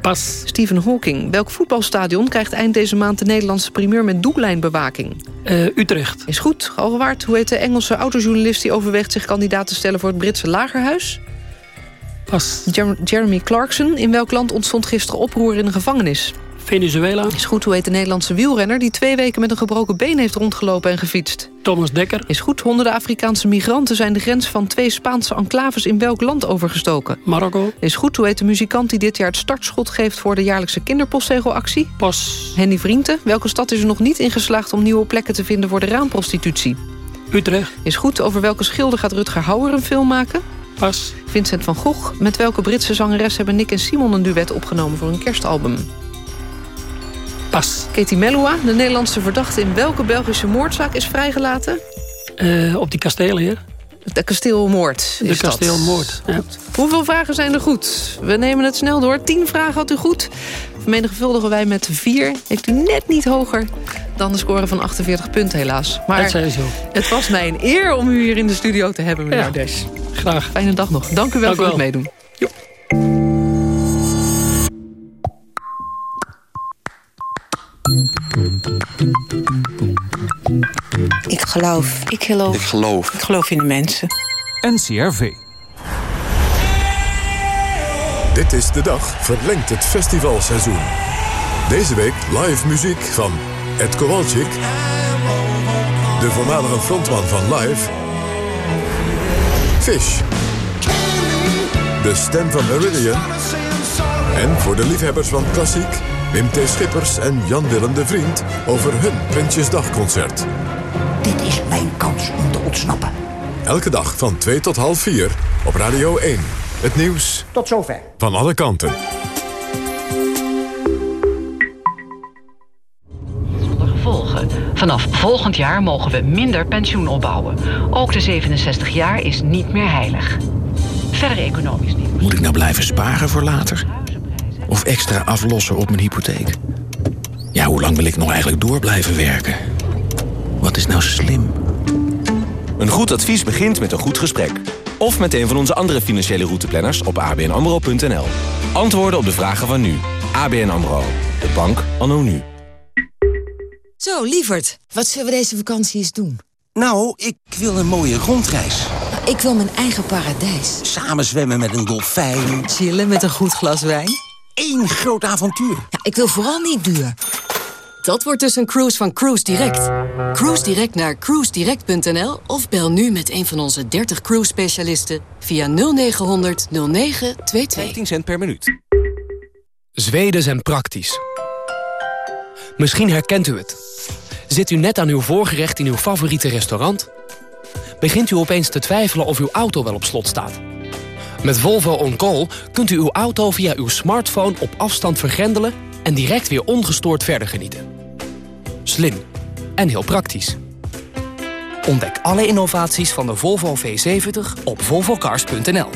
Speaker 25: Pas.
Speaker 2: Stephen Hawking. Welk voetbalstadion krijgt eind deze maand de Nederlandse primeur met doellijnbewaking?
Speaker 25: Uh, Utrecht.
Speaker 2: Is goed. Galgenwaard. Hoe heet de Engelse autojournalist die overweegt zich kandidaat te stellen voor het Britse lagerhuis?
Speaker 25: Pas.
Speaker 2: Jer Jeremy Clarkson. In welk land ontstond gisteren oproer in een gevangenis?
Speaker 25: Venezuela.
Speaker 2: Is goed. Hoe heet de Nederlandse wielrenner die twee weken met een gebroken been heeft rondgelopen en gefietst?
Speaker 25: Thomas Dekker.
Speaker 2: Is goed. Honderden Afrikaanse migranten zijn de grens van twee Spaanse enclaves in welk land overgestoken?
Speaker 25: Marokko.
Speaker 2: Is goed. Hoe heet de muzikant die dit jaar het startschot geeft voor de jaarlijkse kinderpostzegelactie?
Speaker 25: Pas.
Speaker 2: Henny Vrienden. Welke stad is er nog niet in geslaagd om nieuwe plekken te vinden voor de raamprostitutie?
Speaker 25: Utrecht.
Speaker 2: Is goed. Over welke schilder gaat Rutger Hauer een film maken?
Speaker 25: Pas.
Speaker 2: Vincent van Gogh. Met welke Britse zangeres hebben Nick en Simon een duet opgenomen voor een kerstalbum?
Speaker 25: Pas.
Speaker 2: Katie Melua, de Nederlandse verdachte in welke Belgische moordzaak is vrijgelaten?
Speaker 25: Uh, op die kastelen hier.
Speaker 2: De kasteelmoord.
Speaker 25: De kasteelmoord, ja.
Speaker 2: Hoeveel vragen zijn er goed? We nemen het snel door. Tien vragen had u goed. Vermenigvuldigen wij met vier. Heeft u net niet hoger dan de score van 48 punten helaas. Maar
Speaker 25: zo.
Speaker 2: het was mij een eer om u hier in de studio te hebben, meneer
Speaker 25: ja,
Speaker 2: Desch.
Speaker 25: Graag.
Speaker 2: Fijne dag nog. Dank u wel
Speaker 25: Dank
Speaker 2: voor
Speaker 25: wel.
Speaker 2: het meedoen.
Speaker 25: Jo.
Speaker 34: Ik geloof. Ik geloof.
Speaker 35: Ik geloof.
Speaker 34: Ik geloof in de mensen.
Speaker 30: NCRV.
Speaker 1: Dit is de dag verlengt het festivalseizoen. Deze week live muziek van Ed Kowalczyk. De voormalige frontman van Live. Fish. De stem van Meridian. En voor de liefhebbers van klassiek... Wim T. Schippers en Jan-Willem de Vriend... over hun Prinsjesdagconcert.
Speaker 36: Dit is mijn kans om te ontsnappen.
Speaker 1: Elke dag van 2 tot half 4 op Radio 1. Het nieuws
Speaker 36: Tot zover.
Speaker 1: van alle kanten.
Speaker 37: Zonder gevolgen. Vanaf volgend jaar mogen we minder pensioen opbouwen. Ook de 67 jaar is niet meer heilig. Verder economisch niet.
Speaker 38: Moet ik nou blijven sparen voor later? Of extra aflossen op mijn hypotheek? Ja, hoe lang wil ik nog eigenlijk door blijven werken? Wat is nou slim?
Speaker 28: Een goed advies begint met een goed gesprek. Of met een van onze andere financiële routeplanners op abnamro.nl. Antwoorden op de vragen van nu. ABN AMRO. De bank anno nu.
Speaker 39: Zo, lieverd, wat zullen we deze vakantie eens doen?
Speaker 40: Nou, ik wil een mooie rondreis.
Speaker 39: Ik wil mijn eigen paradijs.
Speaker 40: Samen zwemmen met een dolfijn.
Speaker 39: Chillen met een goed glas wijn.
Speaker 40: Eén groot avontuur.
Speaker 39: Ja, ik wil vooral niet duur.
Speaker 12: Dat wordt dus een cruise van Cruise Direct. Cruise Direct naar cruisedirect.nl of bel nu met een van onze 30 cruise specialisten via 0900 0922.
Speaker 10: 15 cent per minuut. Zweden zijn praktisch. Misschien herkent u het. Zit u net aan uw voorgerecht in uw favoriete restaurant? Begint u opeens te twijfelen of uw auto wel op slot staat? Met Volvo On Call kunt u uw auto via uw smartphone op afstand vergrendelen... en direct weer ongestoord verder genieten. Slim en heel praktisch. Ontdek alle innovaties van de Volvo V70 op volvocars.nl.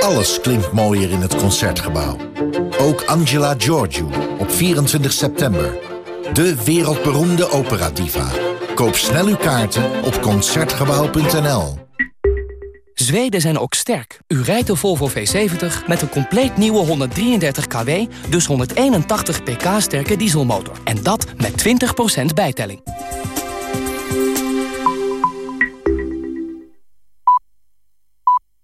Speaker 41: Alles klinkt mooier in het Concertgebouw. Ook Angela Giorgio op 24 september. De wereldberoemde operadiva. Koop snel uw kaarten op Concertgebouw.nl.
Speaker 10: Zweden zijn ook sterk. U rijdt de Volvo V70 met een compleet nieuwe 133 kW, dus 181 pk sterke dieselmotor. En dat met 20% bijtelling.